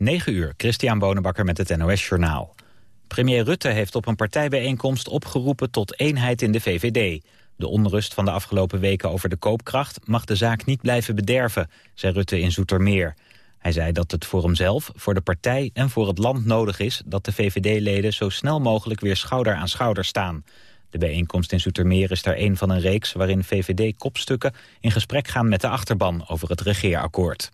9 uur, Christian Bonenbakker met het NOS Journaal. Premier Rutte heeft op een partijbijeenkomst opgeroepen tot eenheid in de VVD. De onrust van de afgelopen weken over de koopkracht mag de zaak niet blijven bederven, zei Rutte in Zoetermeer. Hij zei dat het voor hemzelf, voor de partij en voor het land nodig is... dat de VVD-leden zo snel mogelijk weer schouder aan schouder staan. De bijeenkomst in Zoetermeer is daar een van een reeks... waarin VVD-kopstukken in gesprek gaan met de achterban over het regeerakkoord.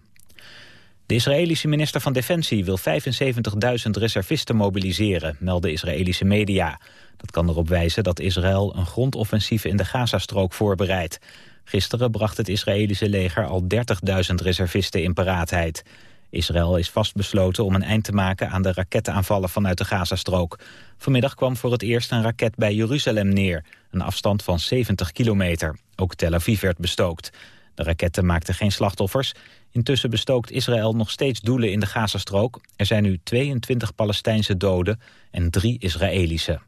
De Israëlische minister van Defensie wil 75.000 reservisten mobiliseren, melden Israëlische media. Dat kan erop wijzen dat Israël een grondoffensief in de Gazastrook voorbereidt. Gisteren bracht het Israëlische leger al 30.000 reservisten in paraatheid. Israël is vastbesloten om een eind te maken aan de raketaanvallen vanuit de Gazastrook. Vanmiddag kwam voor het eerst een raket bij Jeruzalem neer, een afstand van 70 kilometer. Ook Tel Aviv werd bestookt. De raketten maakten geen slachtoffers. Intussen bestookt Israël nog steeds doelen in de Gazastrook. Er zijn nu 22 Palestijnse doden en drie Israëlische.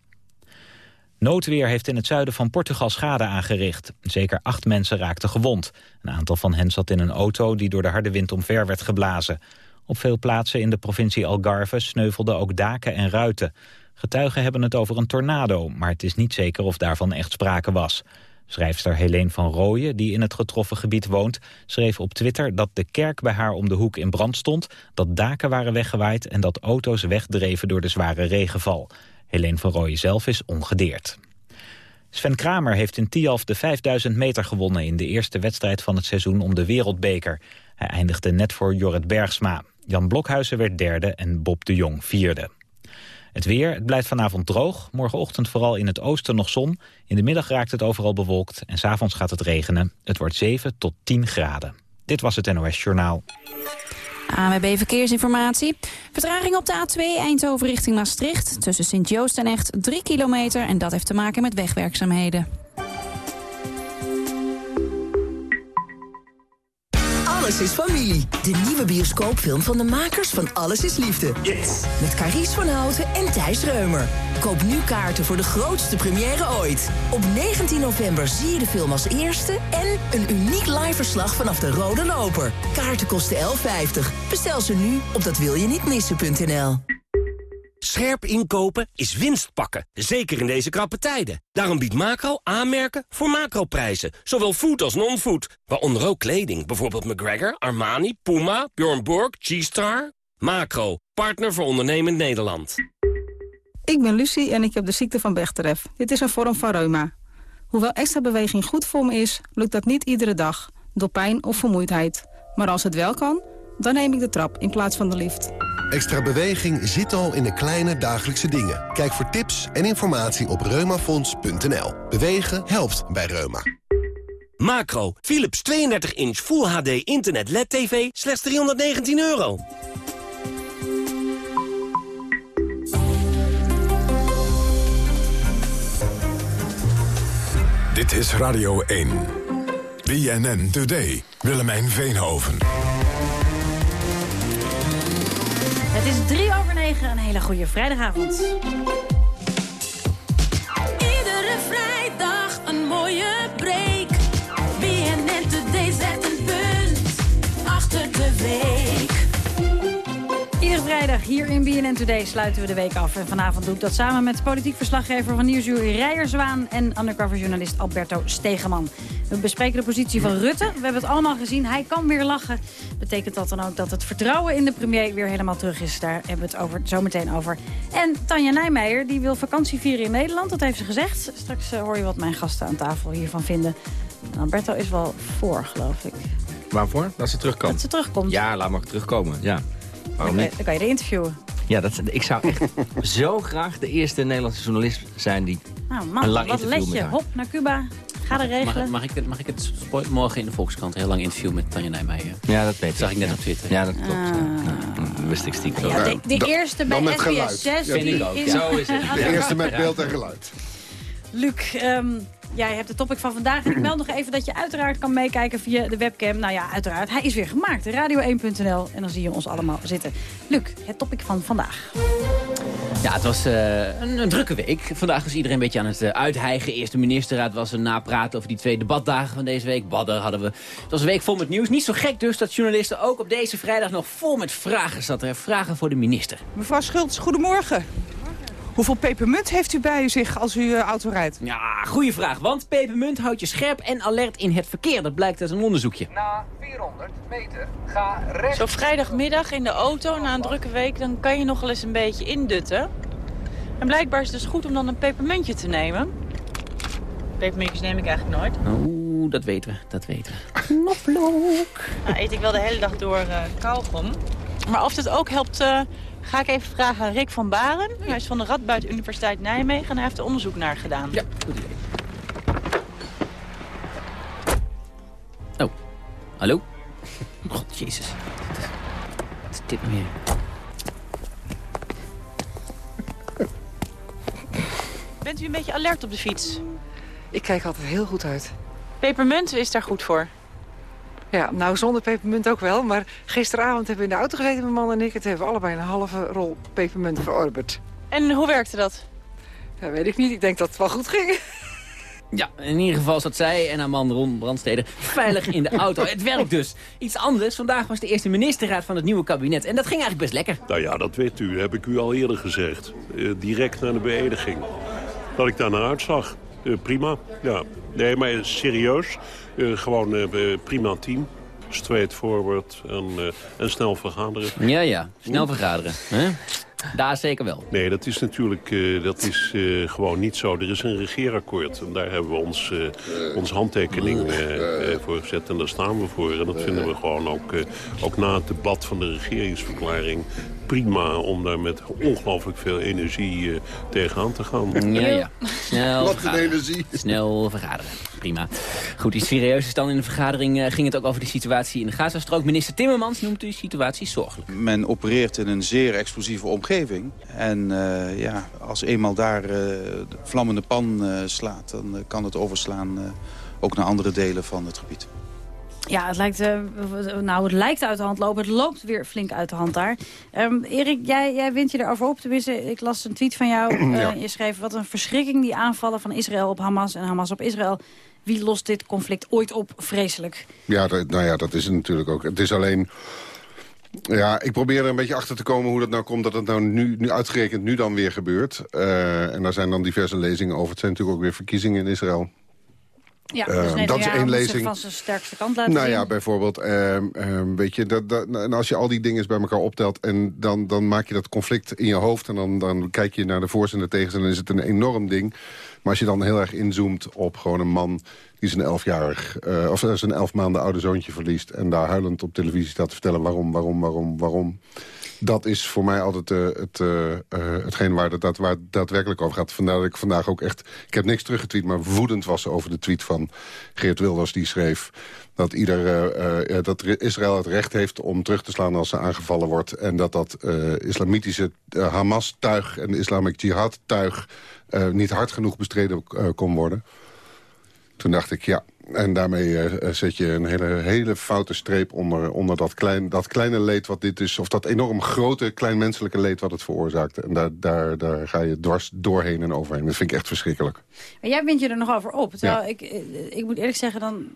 Noodweer heeft in het zuiden van Portugal schade aangericht. Zeker acht mensen raakten gewond. Een aantal van hen zat in een auto die door de harde wind omver werd geblazen. Op veel plaatsen in de provincie Algarve sneuvelden ook daken en ruiten. Getuigen hebben het over een tornado, maar het is niet zeker of daarvan echt sprake was. Schrijfster Helene van Rooyen, die in het getroffen gebied woont... schreef op Twitter dat de kerk bij haar om de hoek in brand stond... dat daken waren weggewaaid en dat auto's wegdreven door de zware regenval. Helene van Rooyen zelf is ongedeerd. Sven Kramer heeft in Tialf de 5000 meter gewonnen... in de eerste wedstrijd van het seizoen om de wereldbeker. Hij eindigde net voor Jorrit Bergsma. Jan Blokhuizen werd derde en Bob de Jong vierde. Het weer, het blijft vanavond droog. Morgenochtend vooral in het oosten nog zon. In de middag raakt het overal bewolkt en s'avonds gaat het regenen. Het wordt 7 tot 10 graden. Dit was het NOS Journaal. ANWB Verkeersinformatie. Vertraging op de A2 Eindhoven richting Maastricht. Tussen Sint-Joost en Echt 3 kilometer. En dat heeft te maken met wegwerkzaamheden. Alles is familie. De nieuwe bioscoopfilm van de makers van Alles is Liefde. Yes! Met Carice van Houten en Thijs Reumer. Koop nu kaarten voor de grootste première ooit. Op 19 november zie je de film als eerste... en een uniek liveverslag vanaf de Rode Loper. Kaarten kosten 11,50. Bestel ze nu op datwilje-niet-missen.nl. Scherp inkopen is winst pakken, zeker in deze krappe tijden. Daarom biedt Macro aanmerken voor macroprijzen, zowel food als non-food. Waaronder ook kleding, bijvoorbeeld McGregor, Armani, Puma, Bjorn Borg, G-Star. Macro, partner voor ondernemend Nederland. Ik ben Lucie en ik heb de ziekte van Bechterew. Dit is een vorm van reuma. Hoewel extra beweging goed voor me is, lukt dat niet iedere dag, door pijn of vermoeidheid. Maar als het wel kan, dan neem ik de trap in plaats van de lift. Extra beweging zit al in de kleine dagelijkse dingen. Kijk voor tips en informatie op reumafonds.nl. Bewegen helpt bij reuma. Macro, Philips 32 inch Full HD Internet LED TV, slechts 319 euro. Dit is Radio 1. BNN Today. Willemijn Veenhoven. Het is drie over negen. Een hele goede vrijdagavond. Iedere vrijdag een mooie break. BNN Today zet een punt achter de week. Iedere vrijdag hier in BNN Today sluiten we de week af. En vanavond doe ik dat samen met politiek verslaggever van Nieuwsuur Rijer Zwaan... en undercoverjournalist Alberto Stegeman. We bespreken de positie van Rutte. We hebben het allemaal gezien. Hij kan weer lachen. Betekent dat dan ook dat het vertrouwen in de premier weer helemaal terug is? Daar hebben we het over, zo meteen over. En Tanja Nijmeijer die wil vakantie vieren in Nederland. Dat heeft ze gezegd. Straks eh, hoor je wat mijn gasten aan tafel hiervan vinden. En Alberto is wel voor, geloof ik. Waarvoor? Dat ze terugkomt. Dat ze terugkomt. Ja, laat maar terugkomen. Ja. Waarom Dan niet? kan je er interviewen. Ja, dat, ik zou echt zo graag de eerste Nederlandse journalist zijn die Nou een man, lang wat interview let met je. haar. Hop naar Cuba. Ga er regelen. Mag, mag, ik, het- mag ik het morgen in de Volkskrant een heel lang interview met Tanja Nijmeijer? Ja, dat weet ik. zag ik net ja. op Twitter. Ja, dat klopt. Ja, dat wist ik stiekem. Ah. Ja, de, eerste bij SBS geluid. 6. Ja, die vind ik ook. is- Zo is het. De eerste met beeld en geluid. Luc, ehm, jij hebt de topic van vandaag. En ik meld nog even dat je uiteraard kan meekijken via de webcam. Nou ja, uiteraard. Hij is weer gemaakt. Radio1.nl. En dan zie je ons allemaal zitten. Luc, het topic van vandaag. Ja, het was eh, een, een drukke week. Vandaag was iedereen een beetje aan het uh. Eerste ministerraad was er napraten over die twee debatdagen van deze week. Badder hadden we. Het was een week vol met nieuws. Niet zo gek dus dat journalisten ook op deze vrijdag nog vol met vragen zaten. Vragen voor de minister. Mevrouw Schultz, goedemorgen. Hoeveel pepermunt heeft u bij zich als u uh, auto rijdt? Ja, goede vraag. Want pepermunt houdt je scherp en alert in het verkeer. Dat blijkt uit een onderzoekje. Na 400 meter ga rechts. Zo vrijdagmiddag in de auto na een drukke week... dan kan je nog wel eens een beetje indutten. En blijkbaar is het dus goed om dan een pepermuntje te nemen. Pepermuntjes neem ik eigenlijk nooit. Oeh, dat weten we. Dat weten we. Knoflook. Nou, eet ik wel de hele dag door uh, kauwgom. Maar of het ook helpt... Uh, ga ik even vragen aan Rick van Baren. Hij is van de Radboud Universiteit Nijmegen en hij heeft er onderzoek naar gedaan. Ja, goed idee. Oh, hallo? God, jezus. Wat is dit nou weer? Bent u een beetje alert op de fiets? Ik kijk altijd heel goed uit. Pepermunt is daar goed voor. Ja, nou zonder pepermunt ook wel. Maar gisteravond hebben we in de auto gezeten, mijn man en ik. Het hebben we allebei een halve rol pepermunt verorberd. En hoe werkte dat? Dat weet ik niet. Ik denk dat het wel goed ging. Ja, in ieder geval zat zij en haar man Ron Brandsteder veilig in de auto. Het werkt dus. Iets anders. Vandaag was de eerste ministerraad van het nieuwe kabinet. En dat ging eigenlijk best lekker. Nou ja, dat weet u. Heb ik u al eerder gezegd. Uh, direct na de beëdiging. Dat ik daar naar uitzag. Uh, prima. Ja. Nee, maar serieus. Uh, gewoon prima team. Straightforward en, uh, en snel vergaderen. Ja, ja. Snel vergaderen. Hè? Daar zeker wel. Nee, dat is natuurlijk uh, dat is, uh, gewoon niet zo. Er is een regeerakkoord en daar hebben we ons, onze handtekening voor gezet. En daar staan we voor. En dat vinden we gewoon ook, ook na het debat van de regeringsverklaring prima om daar met ongelooflijk veel energie uh, tegenaan te gaan. Ja, ja. Snel Wat een energie. Snel vergaderen. Prima. Goed, iets serieus dan in de vergadering uh, ging het ook over de situatie in de Gazastrook. Minister Timmermans noemt die situatie zorgelijk. Men opereert in een zeer explosieve omgeving. En uh, ja, als eenmaal daar de vlammende pan slaat, dan kan het overslaan ook naar andere delen van het gebied. Ja, het lijkt, uh, nou, het lijkt uit de hand lopen. Het loopt weer flink uit de hand daar. Um, Erik, jij, jij wint je erover op. Tenminste, ik las een tweet van jou. Uh, ja. Je schreef, wat een verschrikking die aanvallen van Israël op Hamas en Hamas op Israël. Wie lost dit conflict ooit op? Vreselijk. Ja, dat, nou ja, dat is het natuurlijk ook. Het is alleen... Ja, ik probeer er een beetje achter te komen hoe dat nou komt... dat het nou nu, nu uitgerekend nu dan weer gebeurt. Uh, en daar zijn dan diverse lezingen over. Het zijn natuurlijk ook weer verkiezingen in Israël. Ja, dus uh, dat is één lezing. van zijn sterkste kant laten nou zien. ja, bijvoorbeeld, uh, uh, weet je, dat, dat, en als je al die dingen bij elkaar optelt... en dan, dan maak je dat conflict in je hoofd... en dan, dan kijk je naar de voor's en de tegens... en dan is het een enorm ding. Maar als je dan heel erg inzoomt op gewoon een man... die zijn elfjarig, uh, of zijn elf maanden oude zoontje verliest... en daar huilend op televisie staat te vertellen waarom, waarom, waarom, waarom... Dat is voor mij altijd uh, het, uh, hetgeen waar het, dat, waar daadwerkelijk over gaat. Vandaar dat ik vandaag ook echt... Ik heb niks teruggetweet, maar woedend was over de tweet van Geert Wilders. Die schreef dat, ieder, dat Israël het recht heeft om terug te slaan als ze aangevallen wordt. En dat dat islamitische Hamas-tuig en Islamic Jihad-tuig... niet hard genoeg bestreden kon worden. Toen dacht ik, ja, en daarmee uh, zet je een hele, hele foute streep onder, onder dat, klein, dat kleine leed wat dit is... of dat enorm grote, kleinmenselijke leed wat het veroorzaakt. En daar, daar, daar ga je dwars doorheen en overheen. Dat vind ik echt verschrikkelijk. Maar jij wint je er nog over op. Terwijl ja. ik, ik moet eerlijk zeggen, dan...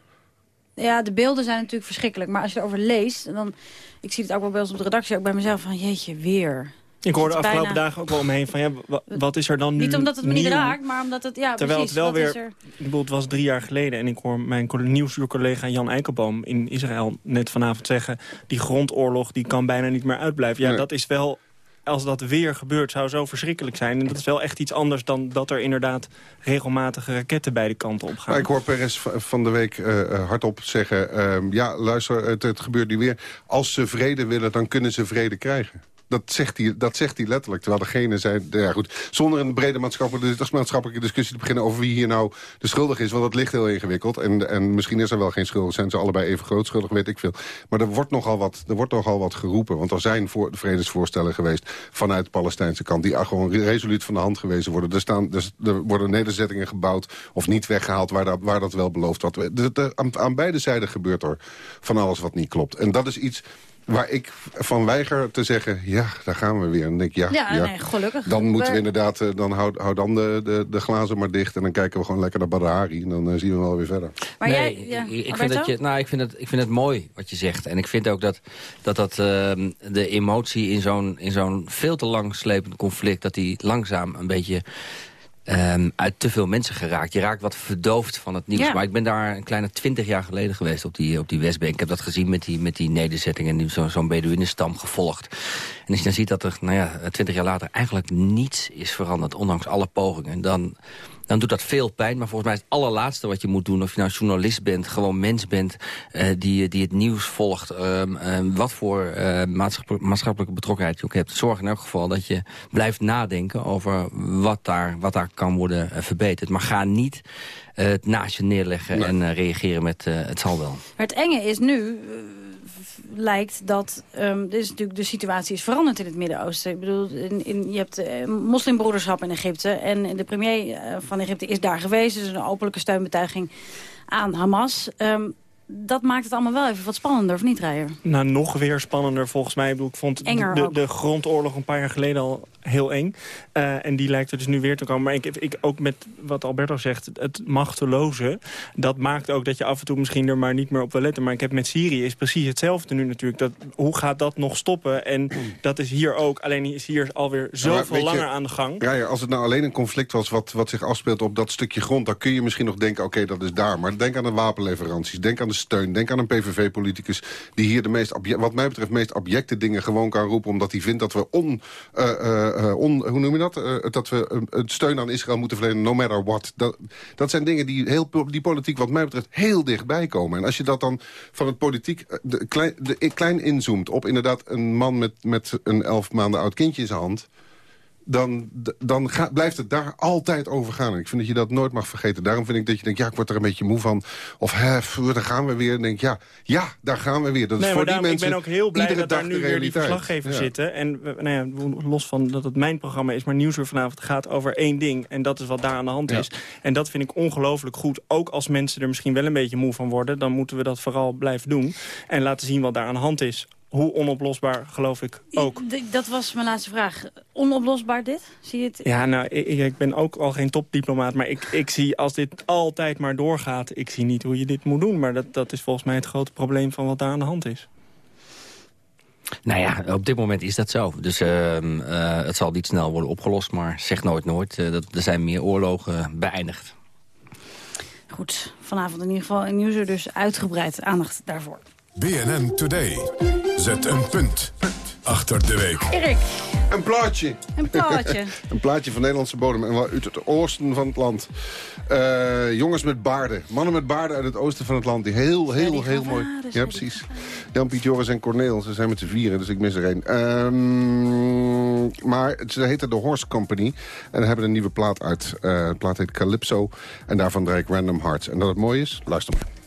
Ja, de beelden zijn natuurlijk verschrikkelijk. Maar als je erover leest, dan... Ik zie het ook wel bij ons op de redactie, ook bij mezelf van... Jeetje, weer... Ik hoorde de afgelopen bijna... dagen ook wel omheen van, ja, wat is er dan nu Niet omdat het me nieuw? niet raakt, maar omdat het, ja, Terwijl precies, het wel weer, er... ik bedoel, het was drie jaar geleden... en ik hoor mijn nieuwsuurcollega Jan Eikelboom in Israël net vanavond zeggen... die grondoorlog, die kan bijna niet meer uitblijven. Ja, nee. dat is wel, als dat weer gebeurt, zou zo verschrikkelijk zijn. En dat is wel echt iets anders dan dat er inderdaad regelmatige raketten beide kanten op gaan. Maar ik hoor Peres van de week uh, hardop zeggen... Uh, ja, luister, het, het gebeurt nu weer. Als ze vrede willen, dan kunnen ze vrede krijgen. Dat zegt, hij, dat zegt hij letterlijk. Terwijl degene zijn... Ja goed, zonder een brede maatschappelijke, discussie te beginnen... over wie hier nou de schuldig is. Want dat ligt heel ingewikkeld. En, en misschien is er wel geen schuldig. Zijn ze allebei even groot schuldig, weet ik veel. Maar er wordt nogal wat, er wordt nogal wat geroepen. Want er zijn voor, vredesvoorstellen geweest vanuit de Palestijnse kant... die gewoon resoluut van de hand gewezen worden. Er, staan, er, er worden nederzettingen gebouwd of niet weggehaald... waar dat, waar dat wel beloofd wordt. Aan beide zijden gebeurt er van alles wat niet klopt. En dat is iets waar ik van weiger te zeggen, ja, daar gaan we weer. En dan denk ik, ja, Ja, nee, gelukkig. Dan moeten we We- inderdaad, eh, dan hou, hou dan de, de, de glazen maar dicht... en dan kijken we gewoon lekker naar Badahari. En dan eh, zien we wel weer verder. Maar nee, jij- ja, ik, ik vind dat je, nou, ik, vind het, ik vind het mooi wat je zegt. En ik vind ook dat, dat, dat ehm, de emotie in zo'n in zo'n veel te lang slepend conflict... dat die langzaam een beetje ehm, uit te veel mensen geraakt. Je raakt wat verdoofd van het nieuws. Ja. Maar ik ben daar een kleine twintig jaar geleden geweest op die, op die Westbank. Ik heb dat gezien met die, met die nederzetting en zo- zo'n Beduïnenstam gevolgd. En als je dan ziet dat er nou ja, twintig jaar later eigenlijk niets is veranderd... ondanks alle pogingen, dan, dan doet dat veel pijn. Maar volgens mij is het allerlaatste wat je moet doen... of je nou journalist bent, gewoon mens bent... eh, die, die het nieuws volgt, ehm, ehm, wat voor eh, maatschappelijk- maatschappelijke betrokkenheid je ook hebt. Zorg in elk geval dat je blijft nadenken over wat daar, wat daar kan worden eh, verbeterd. Maar ga niet eh, het naast je neerleggen en eh, reageren met eh, het zal wel. Maar het enge is nu, eh, lijkt dat... dus natuurlijk de situatie is veranderd in het Midden-Oosten. Ik bedoel, in, in, je hebt eh, moslimbroederschap in Egypte. En de premier eh, van Egypte is daar geweest. Dus een openlijke steunbetuiging aan Hamas. Ehm, dat maakt het allemaal wel even wat spannender, of niet, Rijer? Nou, nog weer spannender volgens mij. Ik, bedoel, ik vond de, de grondoorlog een paar jaar geleden al heel eng. Eh, en die lijkt er dus nu weer te komen. Maar ik, ik, ook met wat Alberto zegt, het machteloze... dat maakt ook dat je af en toe misschien er maar niet meer op wil letten. Maar ik heb met Syrië is precies hetzelfde nu natuurlijk. Dat, hoe gaat dat nog stoppen? En dat is hier ook. Alleen is hier alweer Ja, zoveel je, langer aan de gang. Ja, ja, als het nou alleen een conflict was wat, wat zich afspeelt op dat stukje grond... dan kun je misschien nog denken, oké, dat is daar. Maar denk aan de wapenleveranties, denk aan de steun... denk aan een PVV-politicus die hier de meest, wat mij betreft... meest abjecte dingen gewoon kan roepen... omdat hij vindt dat we on, eh, eh, eh, on hoe noem je dat? Eh, dat we eh, het steun aan Israël moeten verlenen, no matter what. Dat, dat zijn dingen die, heel, die politiek wat mij betreft heel dichtbij komen. En als je dat dan van het politiek eh, de, klein, de, klein inzoomt... op inderdaad een man met, met een elf maanden oud kindje in zijn hand dan, dan blijft het daar altijd over gaan. En ik vind dat je dat nooit mag vergeten. Daarom vind ik dat je denkt, ja, ik word er een beetje moe van. Of, hè, daar gaan we weer. En denk ik, ja, ja, daar gaan we weer. Dat is voor die mensen ik ben ook heel blij dat daar nu weer die verslaggevers Ja. zitten. En we- nou ja, los van dat het mijn programma is, maar Nieuwsuur vanavond gaat over één ding. En dat is wat daar aan de hand Ja. is. En dat vind ik ongelooflijk goed. Ook als mensen er misschien wel een beetje moe van worden, dan moeten we dat vooral blijven doen. En laten zien wat daar aan de hand is. Hoe onoplosbaar, geloof ik, ook. Dat was mijn laatste vraag. Onoplosbaar dit? Zie je het? Ja, nou, ik, ik ben ook al geen topdiplomaat, maar ik, ik zie als dit altijd maar doorgaat, ik zie niet hoe je dit moet doen. Maar dat, dat is volgens mij het grote probleem van wat daar aan de hand is. Nou ja, op dit moment is dat zo. Dus ehm, eh, het zal niet snel worden opgelost, maar zeg nooit nooit. Eh, dat, er zijn meer oorlogen beëindigd. Goed, vanavond in ieder geval in Nieuwsuur dus uitgebreid aandacht daarvoor. BNN Today. Zet een punt achter de week. Erik. Een plaatje. Een plaatje. een plaatje van Nederlandse bodem en wel uit het oosten van het land. Eh, jongens met baarden. Mannen met baarden uit het oosten van het land. Die heel, heel, heel mooi... Ja, precies. Jan, Piet, Joris en Corneel. Ze zijn met z'n vieren, dus ik mis er één. Ehm, maar ze heten The Horse Company. En hebben een nieuwe plaat uit. Eh, de plaat heet Calypso. En daarvan draai ik Random Hearts. En dat het mooi is? Luister maar.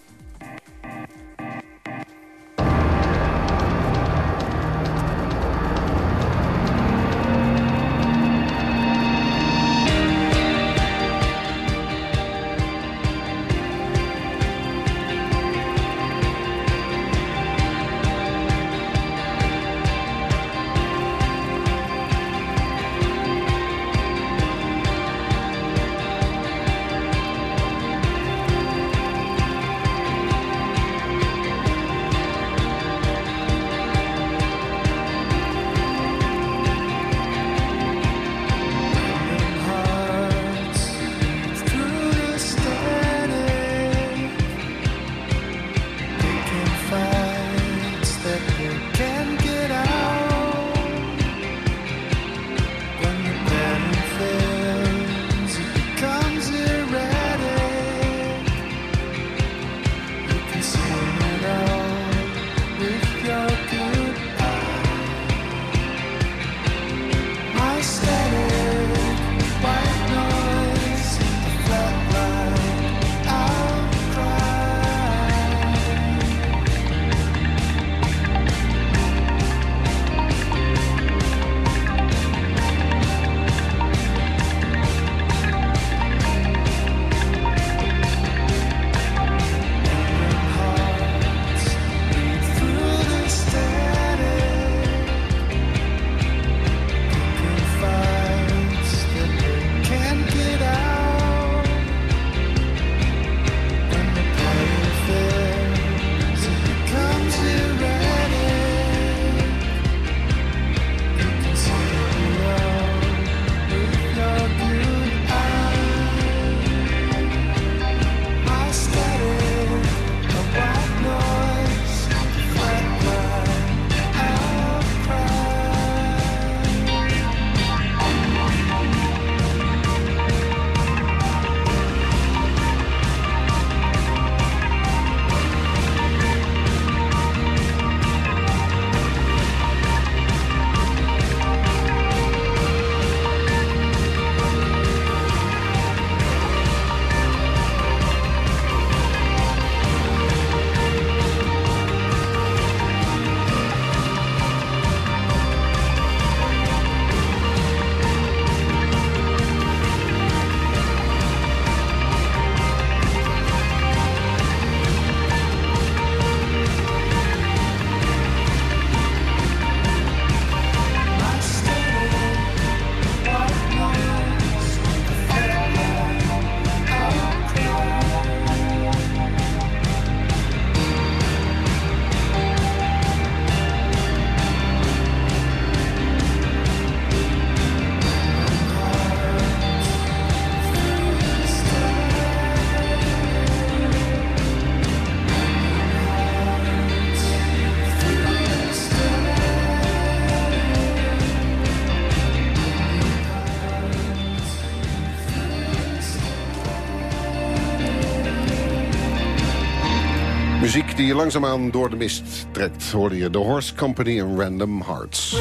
Muziek die langzaamaan door de mist trekt, hoorde je The Horse Company en Random Hearts.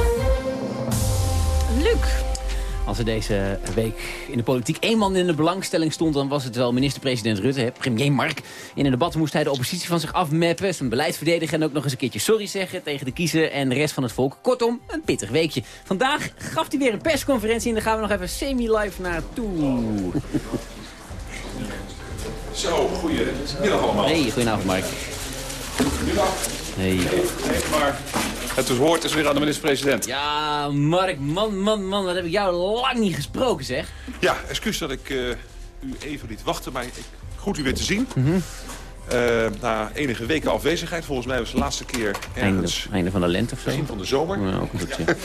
Luc. Als er deze week in de politiek één man in de belangstelling stond... dan was het wel minister-president Rutte, hè, premier Mark. In een debat moest hij de oppositie van zich afmappen... zijn beleid verdedigen en ook nog eens een keertje sorry zeggen... tegen de kiezer en de rest van het volk. Kortom, een pittig weekje. Vandaag gaf hij weer een persconferentie... en daar gaan we nog even semi-live naartoe. Zo, goedemiddag allemaal. Hey, goedenavond Mark. Hey. Maar het woord is weer aan de minister-president. Ja, Mark, man, man, man, wat heb ik jou lang niet gesproken, zeg. Ja, excuus dat ik eh, u even liet wachten, maar ik, goed u weer te zien. Mhm. Eh, na enige weken afwezigheid, volgens mij was de laatste keer ergens einde van de lente of zo. begin van de zomer. Ja, ook een beetje.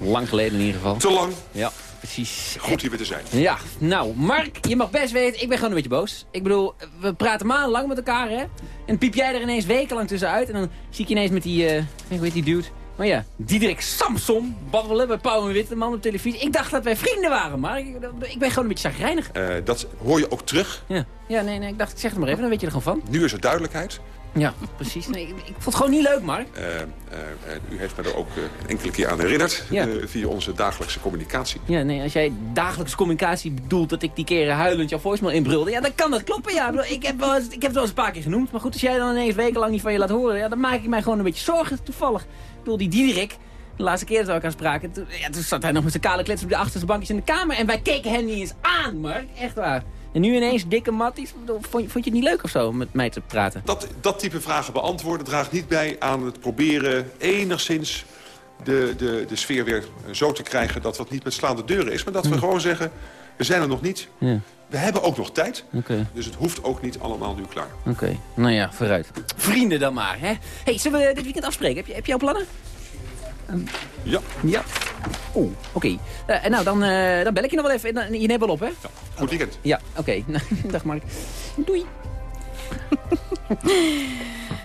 lang geleden in ieder geval. Te lang. Ja, precies. Goed hier weer te zijn. Ja, nou, Mark, je mag best weten, ik ben gewoon een beetje boos. Ik bedoel, we praten maandenlang met elkaar, hè? En piep jij er ineens wekenlang tussenuit. En dan zie ik je ineens met die, eh hoe heet die dude? Maar ja, Diederik Samson babbelen bij Pauw en Witteman op televisie. Ik dacht dat wij vrienden waren, maar ik, ik ben gewoon een beetje chagrijnig. Eh, dat hoor je ook terug. Ja, ja nee, nee, ik dacht, ik zeg het maar even, dan weet je er gewoon van. Nu is er duidelijkheid. Ja, precies. Nee, ik, ik vond het gewoon niet leuk, Mark. En u heeft me er ook een enkele keer aan herinnerd. Ja. via onze dagelijkse communicatie. Ja, nee, als jij dagelijkse communicatie bedoelt dat ik die keren huilend jouw voicemail inbrulde, ja, dan kan dat kloppen, ja. Ik, heb wel eens, ik heb het wel eens een paar keer genoemd, maar goed, als jij dan ineens wekenlang niet van je laat horen, ja, dan maak ik mij gewoon een beetje zorgen, toevallig. Ik bedoel, die Diederik, de laatste keer dat we elkaar spraken, toen, ja, toen zat hij nog met zijn kale klets op de achterste bankjes in de kamer en wij keken hem niet eens aan, Mark, echt waar. En nu ineens dikke matties, vond, je- vond je het niet leuk of zo, met mij te praten? Dat, dat type vragen beantwoorden draagt niet bij aan het proberen enigszins de, de, de sfeer weer zo te krijgen dat het niet met slaande deuren is. Maar dat we gewoon zeggen, we zijn er nog niet. Ja, We hebben ook nog tijd. Dus het hoeft ook niet allemaal nu klaar. Oké, nou ja, vooruit. Vrienden dan maar, hè? hey, zullen we dit weekend afspreken? Heb je, heb je al plannen? Ja. Ja. Oeh, oké. Eh, nou, dan, eh, dan bel ik je nog wel even. Je neemt wel op, hè? Goed weekend. Ja, oké. Dag Mark. Doei.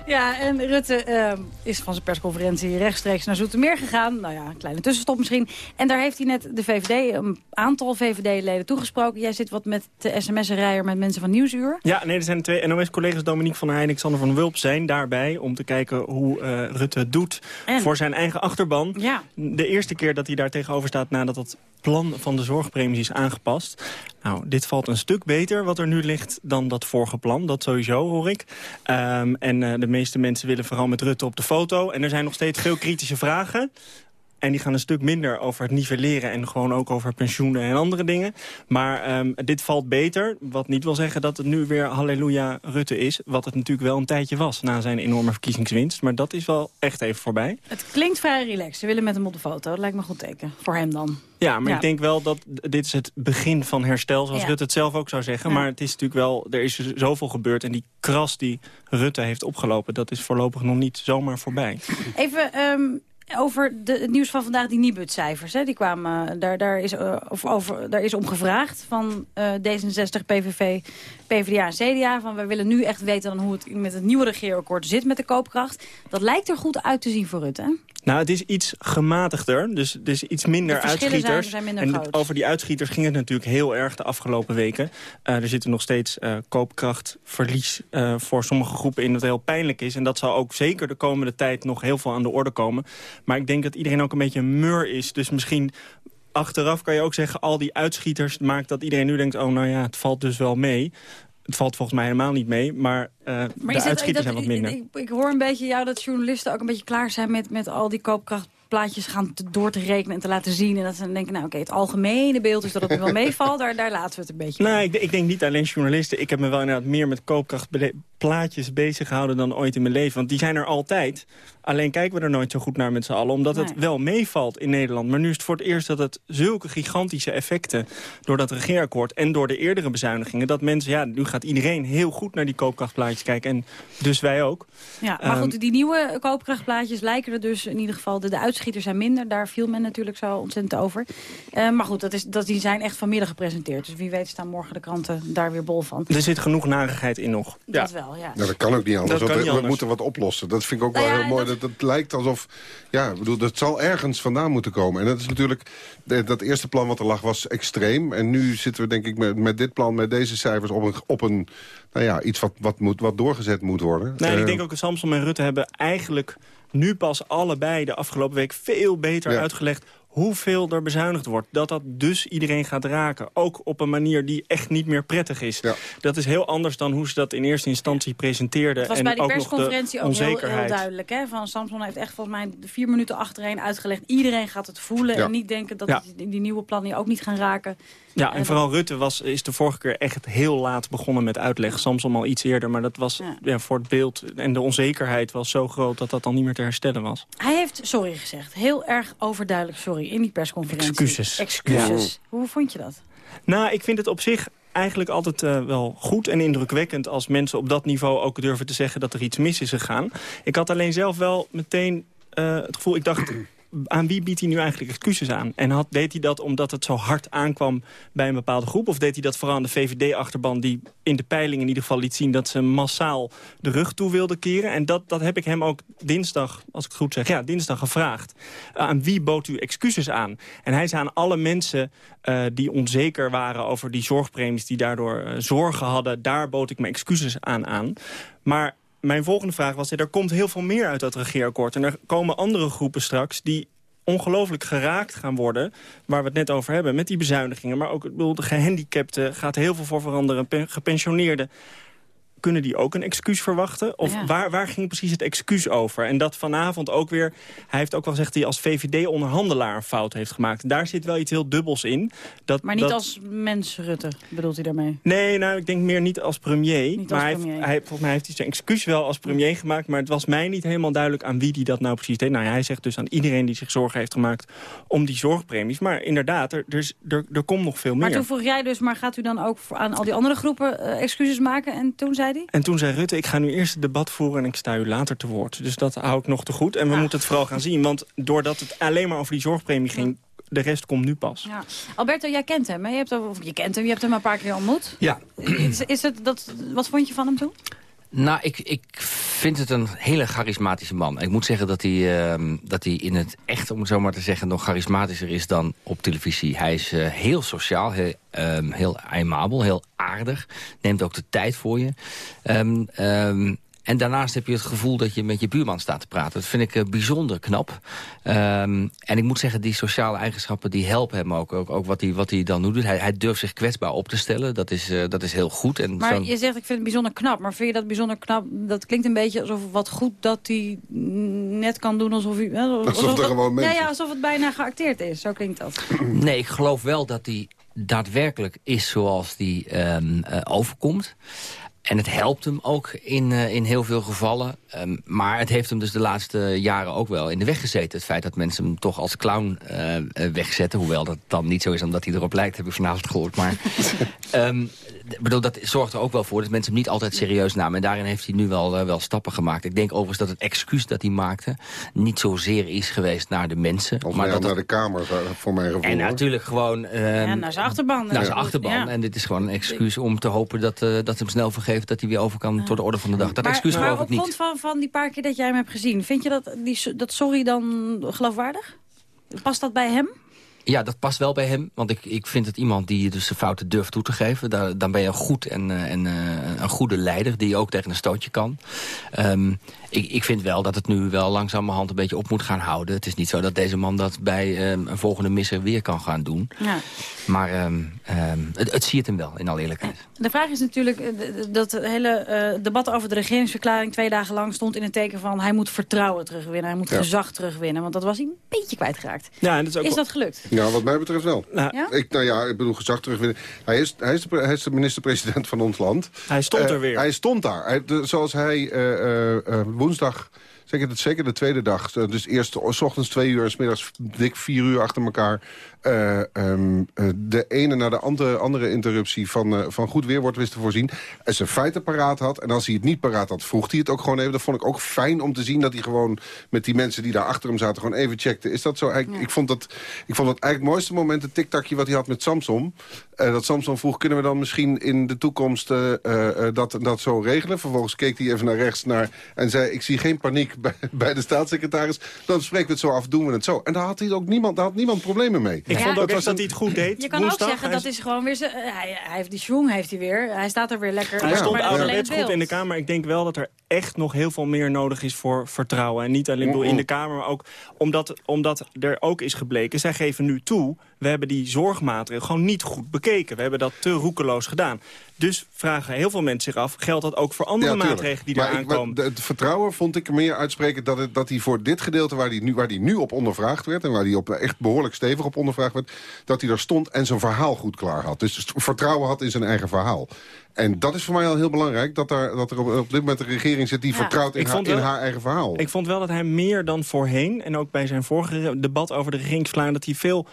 Ja, en Rutte eh, is van zijn persconferentie rechtstreeks naar Zoetermeer gegaan. Nou ja, een kleine tussenstop misschien. En daar heeft hij net de VVD, een aantal VVD-leden toegesproken. Jij zit wat met de sms-rijer met mensen van Nieuwsuur. Ja, nee, er zijn twee NOS-collega's, Dominique van der Heijden en Xander van Wulp... zijn daarbij om te kijken hoe eh, Rutte het doet En? voor zijn eigen achterban. Ja. De eerste keer dat hij daar tegenover staat nadat het plan van de zorgpremies is aangepast. Nou, dit valt een stuk beter wat er nu ligt dan dat vorige plan. Dat sowieso, hoor ik. Ehm, en eh, de meeste mensen willen vooral met Rutte op de foto. En er zijn nog steeds veel kritische vragen. En die gaan een stuk minder over het nivelleren en gewoon ook over pensioenen en andere dingen. Maar ehm, dit valt beter, wat niet wil zeggen dat het nu weer halleluja Rutte is. Wat het natuurlijk wel een tijdje was na zijn enorme verkiezingswinst. Maar dat is wel echt even voorbij. Het klinkt vrij relaxed. Ze willen met hem op de foto. Dat lijkt me goed teken. Voor hem dan. Ja, maar Ja. ik denk wel dat dit is het begin van herstel, zoals Ja. Rutte het zelf ook zou zeggen. Ja. Maar het is natuurlijk wel, er is zoveel gebeurd en die kras die Rutte heeft opgelopen, dat is voorlopig nog niet zomaar voorbij. Even ehm, over de, het nieuws van vandaag, die Nibud-cijfers. Die kwamen, eh, daar, daar, is, eh, of over, daar is om gevraagd van eh, D66, PVV, PvdA en CDA. Van we willen nu echt weten dan hoe het met het nieuwe regeerakkoord zit met de koopkracht. Dat lijkt er goed uit te zien voor Rutte. Nou, het is iets gematigder, dus, dus iets minder zijn- uitschieters. zijn minder en groot. over die uitschieters ging het natuurlijk heel erg de afgelopen weken. Eh, er zitten nog steeds eh, koopkrachtverlies eh, voor sommige groepen in dat heel pijnlijk is. En dat zal ook zeker de komende tijd nog heel veel aan de orde komen. Maar ik denk dat iedereen ook een beetje een mur is. Dus misschien achteraf kan je ook zeggen, al die uitschieters maakt dat iedereen nu denkt, oh nou ja, het valt dus wel mee. Het valt volgens mij helemaal niet mee, maar, eh, Maar de het- uitschieters dat- zijn wat minder. Ik, ik, ik hoor een beetje jou dat journalisten ook een beetje klaar zijn met, met al die koopkrachtplaatjes gaan te- door te rekenen en te laten zien. En dat ze dan denken, nou oké, het algemene beeld is dat het wel meevalt. Daar, daar laten we het een beetje Nou, ik, ik denk niet alleen journalisten. Ik heb me wel inderdaad meer met koopkrachtplaatjes bezig gehouden dan ooit in mijn leven. Want die zijn er altijd. Alleen kijken we er nooit zo goed naar met z'n allen. Omdat het Nee. wel meevalt in Nederland. Maar nu is het voor het eerst dat het zulke gigantische effecten... door dat regeerakkoord en door de eerdere bezuinigingen... dat mensen, ja, nu gaat iedereen heel goed naar die koopkrachtplaatjes kijken. En dus wij ook. Ja, maar Ehm, goed, die nieuwe koopkrachtplaatjes lijken er dus in ieder geval... de, de zijn minder. Daar viel men natuurlijk zo ontzettend over. Eh, maar goed, dat is, dat, die zijn echt vanmiddag gepresenteerd. Dus wie weet staan morgen de kranten daar weer bol van. Er zit genoeg narigheid in nog. Dat wel, ja. Nou, dat kan ook niet anders. Dat niet we anders. moeten wat oplossen. Dat vind ik ook wel Nou ja, heel mooi. Dat... het lijkt alsof... Ja, ik bedoel, dat zal ergens vandaan moeten komen. En dat is natuurlijk... de- Dat eerste plan wat er lag was extreem. En nu zitten we denk ik met, met dit plan, met deze cijfers... op een, op een nou ja, iets wat, wat, moet, wat doorgezet moet worden. Nee, Eh, ik denk ook dat Samson en Rutte hebben eigenlijk nu pas allebei de afgelopen week veel beter Ja. uitgelegd hoeveel er bezuinigd wordt. Dat dat dus iedereen gaat raken. Ook op een manier die echt niet meer prettig is. Dat is heel anders dan hoe ze dat in eerste instantie presenteerden. Het was en bij die ook de persconferentie ook heel, heel onzekerheid. duidelijk. Hè? Van Samson heeft echt volgens mij de vier minuten achtereen uitgelegd. Iedereen gaat het voelen Ja. en niet denken dat Ja. die, die nieuwe plannen je ook niet gaan raken. Ja, En en vooral Rutte was, is de vorige keer echt heel laat begonnen met uitleg. Samson al iets eerder, maar dat was ja. voor het beeld... en de onzekerheid was zo groot dat dat dan niet meer te herstellen was. Hij heeft sorry gezegd. Heel erg overduidelijk sorry in die persconferentie. Excuses. Excuses. Hoe vond je dat? Nou, ik vind het op zich eigenlijk altijd eh, wel goed en indrukwekkend... als mensen op dat niveau ook durven te zeggen dat er iets mis is gegaan. Ik had alleen zelf wel meteen eh, het gevoel, ik dacht... aan wie biedt hij nu eigenlijk excuses aan? En had, deed hij dat omdat het zo hard aankwam bij een bepaalde groep? Of deed hij dat vooral aan de VVD-achterban... die in de peiling in ieder geval liet zien dat ze massaal de rug toe wilden keren? En dat, dat heb ik hem ook dinsdag, als ik het goed zeg, ja, dinsdag gevraagd. aan wie bood u excuses aan? En hij zei aan alle mensen eh, die onzeker waren over die zorgpremies... die daardoor eh, zorgen hadden, daar bood ik me excuses aan aan. Maar mijn volgende vraag was, er komt heel veel meer uit dat regeerakkoord. En er komen andere groepen straks die ongelooflijk geraakt gaan worden... waar we het net over hebben, met die bezuinigingen. Maar ook bedoel, de gehandicapten gaat heel veel voor veranderen. Pen- Gepensioneerden, kunnen die ook een excuus verwachten? Of Ja. waar, waar ging precies het excuus over? En dat vanavond ook weer... Hij heeft ook wel gezegd dat hij als VVD-onderhandelaar een fout heeft gemaakt. Daar zit wel iets heel dubbels in. Dat, Maar niet dat- als mens, Rutte, bedoelt hij daarmee? Nee, nou, ik denk meer niet als premier. Niet maar als hij. Heeft, hij, volgens mij heeft hij zijn excuus wel als premier gemaakt... maar het was mij niet helemaal duidelijk aan wie die dat nou precies deed. Nou hij zegt dus aan iedereen die zich zorgen heeft gemaakt... om die zorgpremies. Maar inderdaad, er, er, er, er komt nog veel Maar meer. toen vroeg jij dus, maar gaat u dan ook aan al die andere groepen eh, excuses maken? En toen zei hij? En toen zei Rutte, ik ga nu eerst het debat voeren en ik sta u later te woord. Dus dat hou ik nog te goed. En we moeten het vooral gaan zien. Want doordat het alleen maar over die zorgpremie ging... de rest komt nu pas. Ja. Alberto, jij kent hem, hè? Je, hebt, hem- of je kent hem, je hebt hem een paar keer ontmoet. Ja. Is, is het dat, wat vond je van hem toen? Nou, ik, ik vind het een hele charismatische man. Ik moet zeggen dat hij, ehm, dat hij in het echt, om het zo maar te zeggen... nog charismatischer is dan op televisie. Hij is eh, heel sociaal, heel, ehm, heel aimabel, heel aardig. Neemt ook de tijd voor je. Ehm, en daarnaast heb je het gevoel dat je met je buurman staat te praten. Dat vind ik eh, bijzonder knap. Ehm, en ik moet zeggen, die sociale eigenschappen die helpen hem ook. Ook, ook wat, hij, wat hij dan nu doet. Hij, hij durft zich kwetsbaar op te stellen. Dat is, eh, dat is heel goed. En Maar je zegt, ik vind het bijzonder knap. Maar vind je dat bijzonder knap? Dat klinkt een beetje alsof wat goed dat hij net kan doen alsof hij... hè, Alsof gewoon Ja, mensen- ja, alsof het bijna geacteerd is. Zo klinkt dat. Nee, ik geloof wel dat hij daadwerkelijk is zoals die ehm, eh, overkomt. En het helpt hem ook in, eh, in heel veel gevallen. Ehm, maar het heeft hem dus de laatste jaren ook wel in de weg gezeten. Het feit dat mensen hem toch als clown eh, eh, wegzetten. Hoewel dat dan niet zo is omdat hij erop lijkt, heb ik vanavond gehoord. Maar ehm, bedoel, dat zorgt er ook wel voor dat mensen hem niet altijd serieus namen. En daarin heeft hij nu wel, wel stappen gemaakt. Ik denk overigens dat het excuus dat hij maakte... niet zozeer is geweest naar de mensen. Of maar dat naar het- de Kamer, voor mijn gevoel. en hoor. natuurlijk gewoon... ehm, Ja, naar zijn achterban. naar zijn Ja. achterban. Ja. En dit is gewoon een excuus om te hopen dat, eh, dat ze hem snel dat hij weer over kan tot de orde van de dag. Dat maar, excuus geloof op ik niet. grond van, van die paar keer dat jij hem hebt gezien... vind je dat, die, dat sorry dan geloofwaardig? Past dat bij hem? Ja, dat past wel bij hem. Want ik, ik vind het iemand die dus zijn fouten durft toe te geven. Daar, dan ben je een, goed en, eh, en, eh, een goede leider die ook tegen een stootje kan. Ehm, ik, ik vind wel dat het nu wel langzamerhand een beetje op moet gaan houden. Het is niet zo dat deze man dat bij ehm, een volgende misser weer kan gaan doen. Ja. Maar ehm, ehm, het, het ziet hem wel, in alle eerlijkheid. De vraag is natuurlijk eh, dat het hele eh, debat over de regeringsverklaring... twee dagen lang stond in het teken van... hij moet vertrouwen terugwinnen, hij moet Ja. gezag terugwinnen. Want dat was hij een beetje kwijtgeraakt. Ja, en dat is ook Is dat gelukt? Ja, wat mij betreft wel. Nou, Ja? Ik, nou ja, ik bedoel, gezag terugwinnen. Hij is, hij is, de, pre- hij is de minister-president van ons land. Hij stond Eh, er weer. Hij stond daar. Hij, de- zoals hij eh, eh, eh, woensdag het zeker de tweede dag. Dus eerst ochtends twee uur s middags dik vier uur achter elkaar. Eh, ehm, eh, de ene naar de andere, andere interruptie van, eh, van goed weer wordt wist te voorzien. En zijn feiten paraat had. En als hij het niet paraat had, vroeg hij het ook gewoon even. Dat vond ik ook fijn om te zien dat hij gewoon met die mensen die daar achter hem zaten... gewoon even checkte. Is dat zo? Ik, ik, vond dat, ik vond dat eigenlijk het mooiste moment, het tiktakje wat hij had met Samson. Dat Samson vroeg, kunnen we dan misschien in de toekomst dat, dat zo regelen? Vervolgens keek hij even naar rechts naar, en zei... ik zie geen paniek bij, bij de staatssecretaris. Dan spreken we het zo af, doen we het zo. En daar had, hij ook niemand, daar had niemand problemen mee. Ik vond ook echt dat hij het goed deed. Je kan woensdag. ook zeggen, Hij dat is gewoon weer... zijn- eh, hij, hij heeft die schwung heeft hij weer. Hij staat er weer lekker. Hij stond dat ouderwets goed in de. Kamer. Ik denk wel dat er echt nog heel veel meer nodig is voor vertrouwen. En niet alleen bedoel, in de Kamer, maar ook omdat, omdat er ook is gebleken... zij geven nu toe, we hebben die zorgmaatregelen gewoon niet goed bekeken. We hebben dat te roekeloos gedaan. Dus vragen heel veel mensen zich af, geldt dat ook voor andere Ja, maatregelen die maar eraan ik- wat- komen? Het vertrouwen vond ik er meer uitspreken dat, het, dat hij voor dit gedeelte waar hij, nu, waar hij nu op ondervraagd werd... en waar hij op, echt behoorlijk stevig op ondervraagd werd... dat hij daar stond en zijn verhaal goed klaar had. Dus vertrouwen had in zijn eigen verhaal. En dat is voor mij al heel belangrijk, dat, daar, dat er op, op dit moment een regering zit... die Ja. vertrouwt in, haar eigen verhaal. Ik vond wel dat hij meer dan voorheen, en ook bij zijn vorige debat over de regeringsverklaring... dat hij veel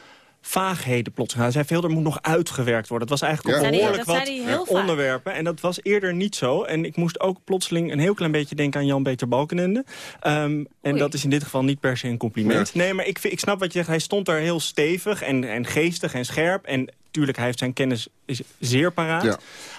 vaagheden plots gaat. Hij zei veel, er moet nog uitgewerkt worden. Het was eigenlijk Ja. behoorlijk dat wat heel onderwerpen. En dat was eerder niet zo. En ik moest ook plotseling een heel klein beetje denken aan Jan-Peter Balkenende. Ehm, en dat is in dit geval niet per se een compliment. Nee, maar ik, ik snap wat je zegt. Hij stond daar heel stevig en, en geestig en scherp. En tuurlijk, hij heeft zijn kennis is zeer paraat. Ja.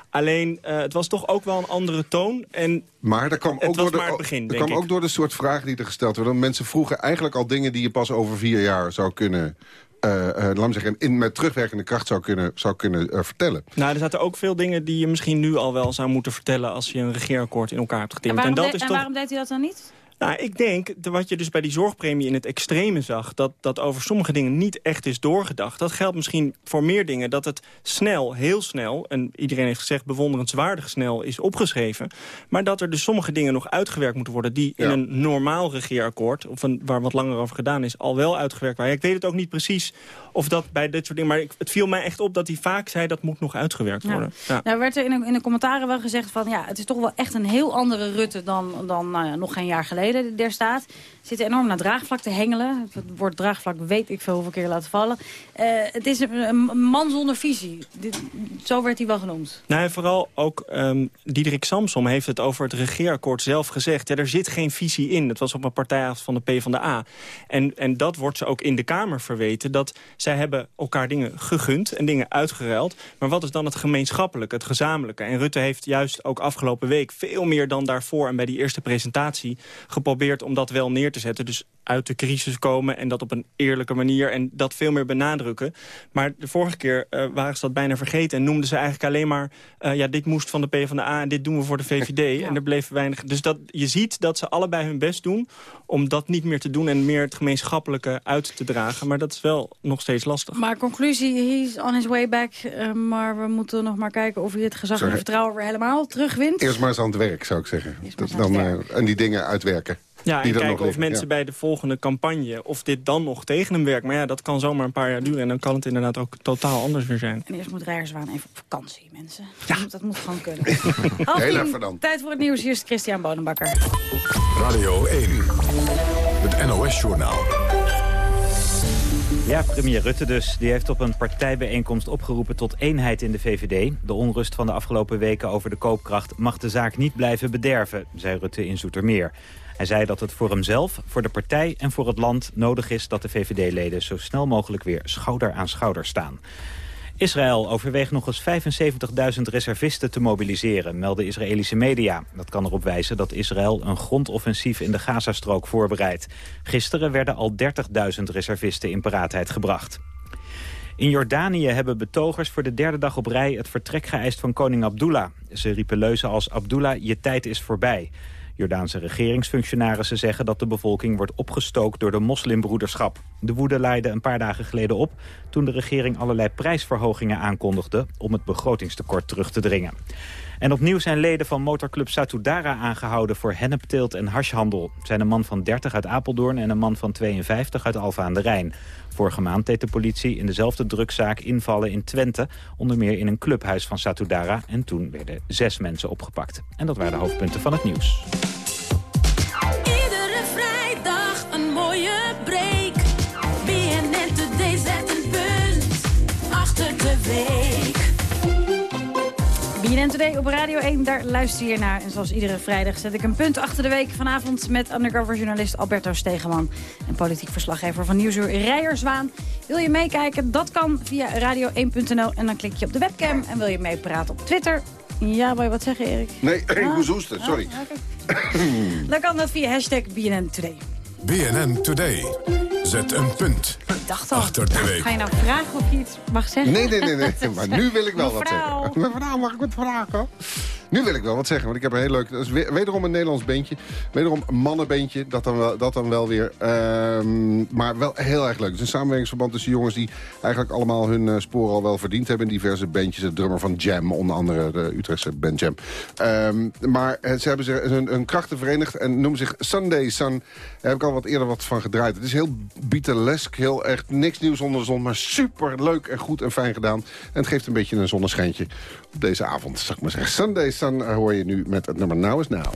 Alleen, eh, het was toch ook wel een andere toon. En Maar dat kwam ook door de, begin, dat kwam ook door de soort vragen die er gesteld werden. Mensen vroegen eigenlijk al dingen die je pas over vier jaar zou kunnen... eh, eh, laat me zeggen, in, met terugwerkende kracht zou kunnen, zou kunnen eh, vertellen. Nou, er zaten ook veel dingen die je misschien nu al wel zou moeten vertellen... als je een regeerakkoord in elkaar hebt En, getimmerd. waarom, En, dat de- is en toch... waarom deed hij dat dan niet? Nou, ik denk, de- wat je dus bij die zorgpremie in het extreme zag... Dat, dat over sommige dingen niet echt is doorgedacht. Dat geldt misschien voor meer dingen. Dat het snel, heel snel, en iedereen heeft gezegd... bewonderenswaardig snel is opgeschreven. Maar dat er dus sommige dingen nog uitgewerkt moeten worden... die in een normaal regeerakkoord, of een, waar wat langer over gedaan is... al wel uitgewerkt waren. Ik weet het ook niet precies of dat bij dit soort dingen... maar ik- het viel mij echt op dat hij vaak zei... dat moet nog uitgewerkt Ja. worden. Ja. Nou werd er in de, in de commentaren wel gezegd van... ja, het is toch wel echt een heel andere Rutte dan, dan nou ja, nog geen jaar geleden der staat. Zit enorm naar draagvlak te hengelen. Het woord draagvlak weet ik veel hoeveel keer laten vallen. Eh, het is een, man zonder visie. Dit, zo werd hij wel genoemd. Nou, vooral ook ehm Diederik Samsom heeft het over het regeerakkoord zelf gezegd. Ja, er zit geen visie in. Het was op een partijavond van de PvdA. En, en dat wordt ze ook in de Kamer verweten. Dat zij hebben elkaar dingen gegund en dingen uitgeruild. Maar wat is dan het gemeenschappelijke, het gezamenlijke? En Rutte heeft juist ook afgelopen week veel meer dan daarvoor... en bij die eerste presentatie geprobeerd om dat wel neer te zetten. Dus uit de crisis komen en dat op een eerlijke manier... en dat veel meer benadrukken. Maar de vorige keer eh, waren ze dat bijna vergeten... en noemden ze eigenlijk alleen maar... eh, ja, dit moest van de PvdA en dit doen we voor de VVD. En er bleef weinig... Dus dat, je ziet dat ze allebei hun best doen... om dat niet meer te doen en meer het gemeenschappelijke uit te dragen. Maar dat is wel nog steeds lastig. Maar conclusie, he's on his way back. Eh, maar we moeten nog maar kijken of hij het gezag en Sorry. vertrouwen weer helemaal terugwint. Eerst maar eens aan het werk, zou ik zeggen. Dat, dan, eh, en die dingen uitwerken. Ja, en kijken of mensen ja. bij de volgende campagne... of dit dan nog tegen hem werkt. Maar ja, dat kan zomaar een paar jaar duren... en dan kan het inderdaad ook totaal anders weer zijn. En eerst moet Rijerswaan even op vakantie, mensen. Ja. Dat moet gewoon kunnen. Heel even dan. Tijd voor het nieuws. Hier is Christian Bonenbakker. Radio 1. Het NOS-journaal. Ja, premier Rutte dus. Die heeft op een partijbijeenkomst opgeroepen tot eenheid in de VVD. De onrust van de afgelopen weken over de koopkracht mag de zaak niet blijven bederven, zei Rutte in Zoetermeer. Hij zei dat het voor hemzelf, voor de partij en voor het land nodig is dat de VVD-leden zo snel mogelijk weer schouder aan schouder staan. Israël overweegt nog eens 75.000 reservisten te mobiliseren, melden Israëlische media. Dat kan erop wijzen dat Israël een grondoffensief in de Gazastrook voorbereidt. Gisteren werden al 30.000 reservisten in paraatheid gebracht. In Jordanië hebben betogers voor de derde dag op rij het vertrek geëist van koning Abdullah. Ze riepen leuzen als Abdullah, je tijd is voorbij. Jordaanse regeringsfunctionarissen zeggen dat de bevolking wordt opgestookt door de moslimbroederschap. De woede leidde een paar dagen geleden op toen de regering allerlei prijsverhogingen aankondigde om het begrotingstekort terug te dringen. En opnieuw zijn leden van motorclub Satudara aangehouden voor hennepteelt en hashhandel. Het zijn een man van 30 uit Apeldoorn en een man van 52 uit Alfa aan de Rijn. Vorige maand deed de politie in dezelfde drukzaak invallen in Twente... onder meer in een clubhuis van Satudara. En toen werden zes mensen opgepakt. En dat waren de hoofdpunten van het nieuws. Iedere vrijdag een mooie break. BNN Today zet een punt achter de week. BNN Today op Radio 1, daar luister je naar. En zoals iedere vrijdag zet ik een punt achter de week. Vanavond met undercover-journalist Alberto Stegeman... en politiek verslaggever van Nieuwsuur Rijerswaan. Wil je meekijken? Dat kan via radio1.nl. En dan klik je op de webcam. En wil je meepraten op Twitter? Ja, wil je wat zeggen, Erik? Nee, ik Ah, moest hoesten, sorry. Dan kan dat via hashtag BNN Today. BNN Today. Zet een punt Ik dacht al, achter de ga je nou vragen of je iets mag zeggen? Nee, nee, nee, nee. Maar nu wil ik wel wat Mevrouw. zeggen. Mevrouw, mag ik wat vragen? Nu wil ik wel wat zeggen, want ik heb een heel leuk... Dat is wederom een Nederlands beentje. Wederom een mannenbeentje, dat dan wel, dat dan wel weer. Ehm, maar wel heel erg leuk. Het is een samenwerkingsverband tussen jongens... die eigenlijk allemaal hun eh, sporen al wel verdiend hebben... in diverse bandjes. De drummer van Jam, onder andere de Utrechtse band Jam. Ehm, maar eh, ze hebben zich hun, krachten verenigd en noemen zich Sunday Sun. Daar heb ik al wat eerder wat van gedraaid. Het is heel Beatlesk, heel echt niks nieuws onder de zon... maar super leuk en goed en fijn gedaan. En het geeft een beetje een zonneschijntje op deze avond, zal ik maar zeggen. Sunday Sun eh, hoor je nu met het nummer Now is Now.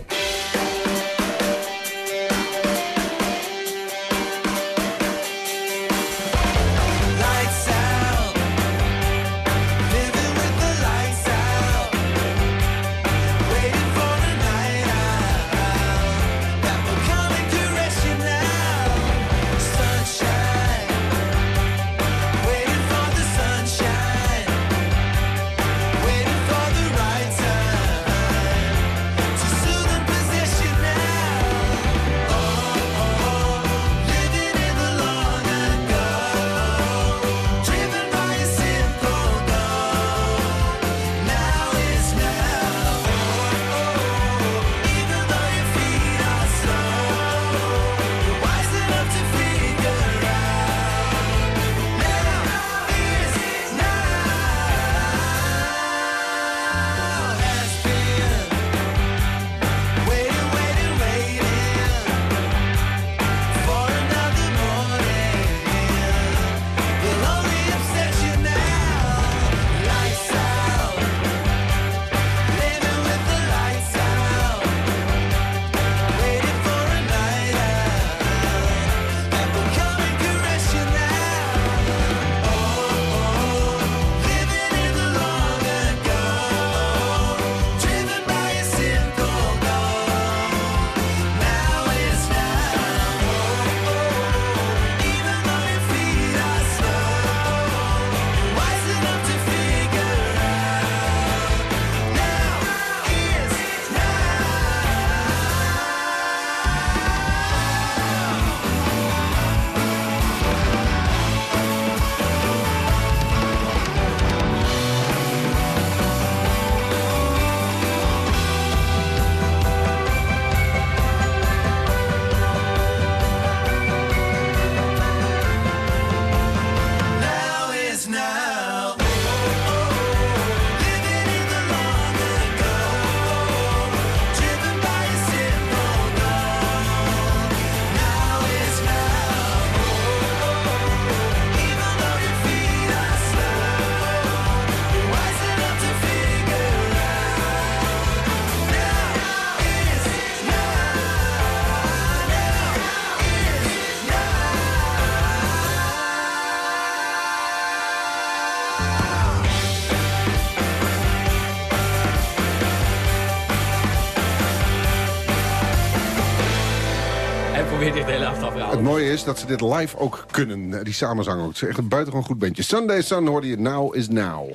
Is dat ze dit live ook kunnen, eh, die samenzang ook. Het is echt een buitengewoon goed bandje. Sunday Sun hoorde je Now is Now.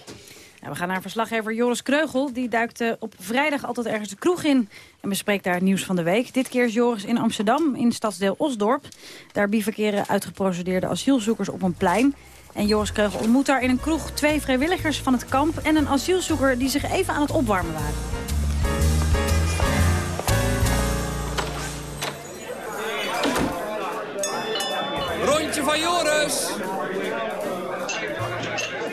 Ja, we gaan naar verslaggever Joris Kreugel. Die duikt eh, op vrijdag altijd ergens de kroeg in en bespreekt daar het nieuws van de week. Dit keer is Joris in Amsterdam, in stadsdeel Osdorp. Daar bivakeren uitgeprocedeerde asielzoekers op een plein. En Joris Kreugel ontmoet daar in een kroeg twee vrijwilligers van het kamp... en een asielzoeker die zich even aan het opwarmen waren. Van Joris.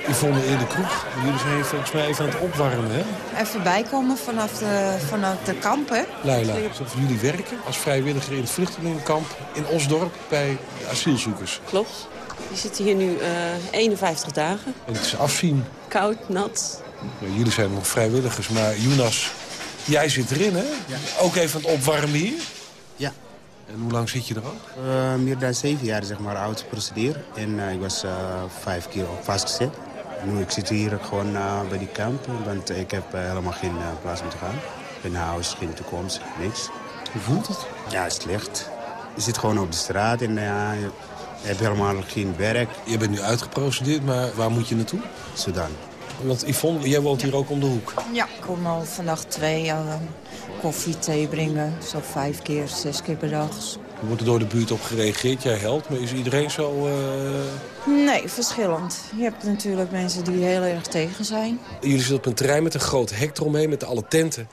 Vonden in de kroeg. Jullie zijn volgens mij even aan het opwarmen, hè? Even bijkomen vanaf de, vanaf de kamp, hè? Leila, jullie werken als vrijwilliger in het vluchtelingenkamp in Osdorp bij asielzoekers. Klopt. Die zitten hier nu eh 51 dagen. En het is afzien. Koud, nat. Ja, jullie zijn nog vrijwilligers, maar Jonas, jij zit erin, hè? Ook even aan het opwarmen hier? Ja. En hoe lang zit je er ook? Eh, meer dan zeven jaar zeg maar, oud procedure. En eh, ik was eh, vijf keer op vastgezet. nu ik zit hier gewoon bij die kamp, want ik heb helemaal geen plaats om te gaan. Geen huis, geen toekomst, niks. Hoe voelt het? Ja, slecht. Je zit gewoon op de straat en je hebt helemaal geen werk. Je bent nu uitgeprocedeerd, maar waar moet je naartoe? Sudan. Want Yvonne, jij woont hier ook om de hoek. Ja, ik kom al vannacht twee eh, koffie, thee brengen. Zo vijf keer, zes keer per dag. Er wordt er door de buurt op gereageerd. Jij helpt, maar is iedereen zo... eh, Nee, verschillend. Je hebt natuurlijk mensen die heel erg tegen zijn. Jullie zitten op een terrein met een groot hek eromheen, met alle tenten.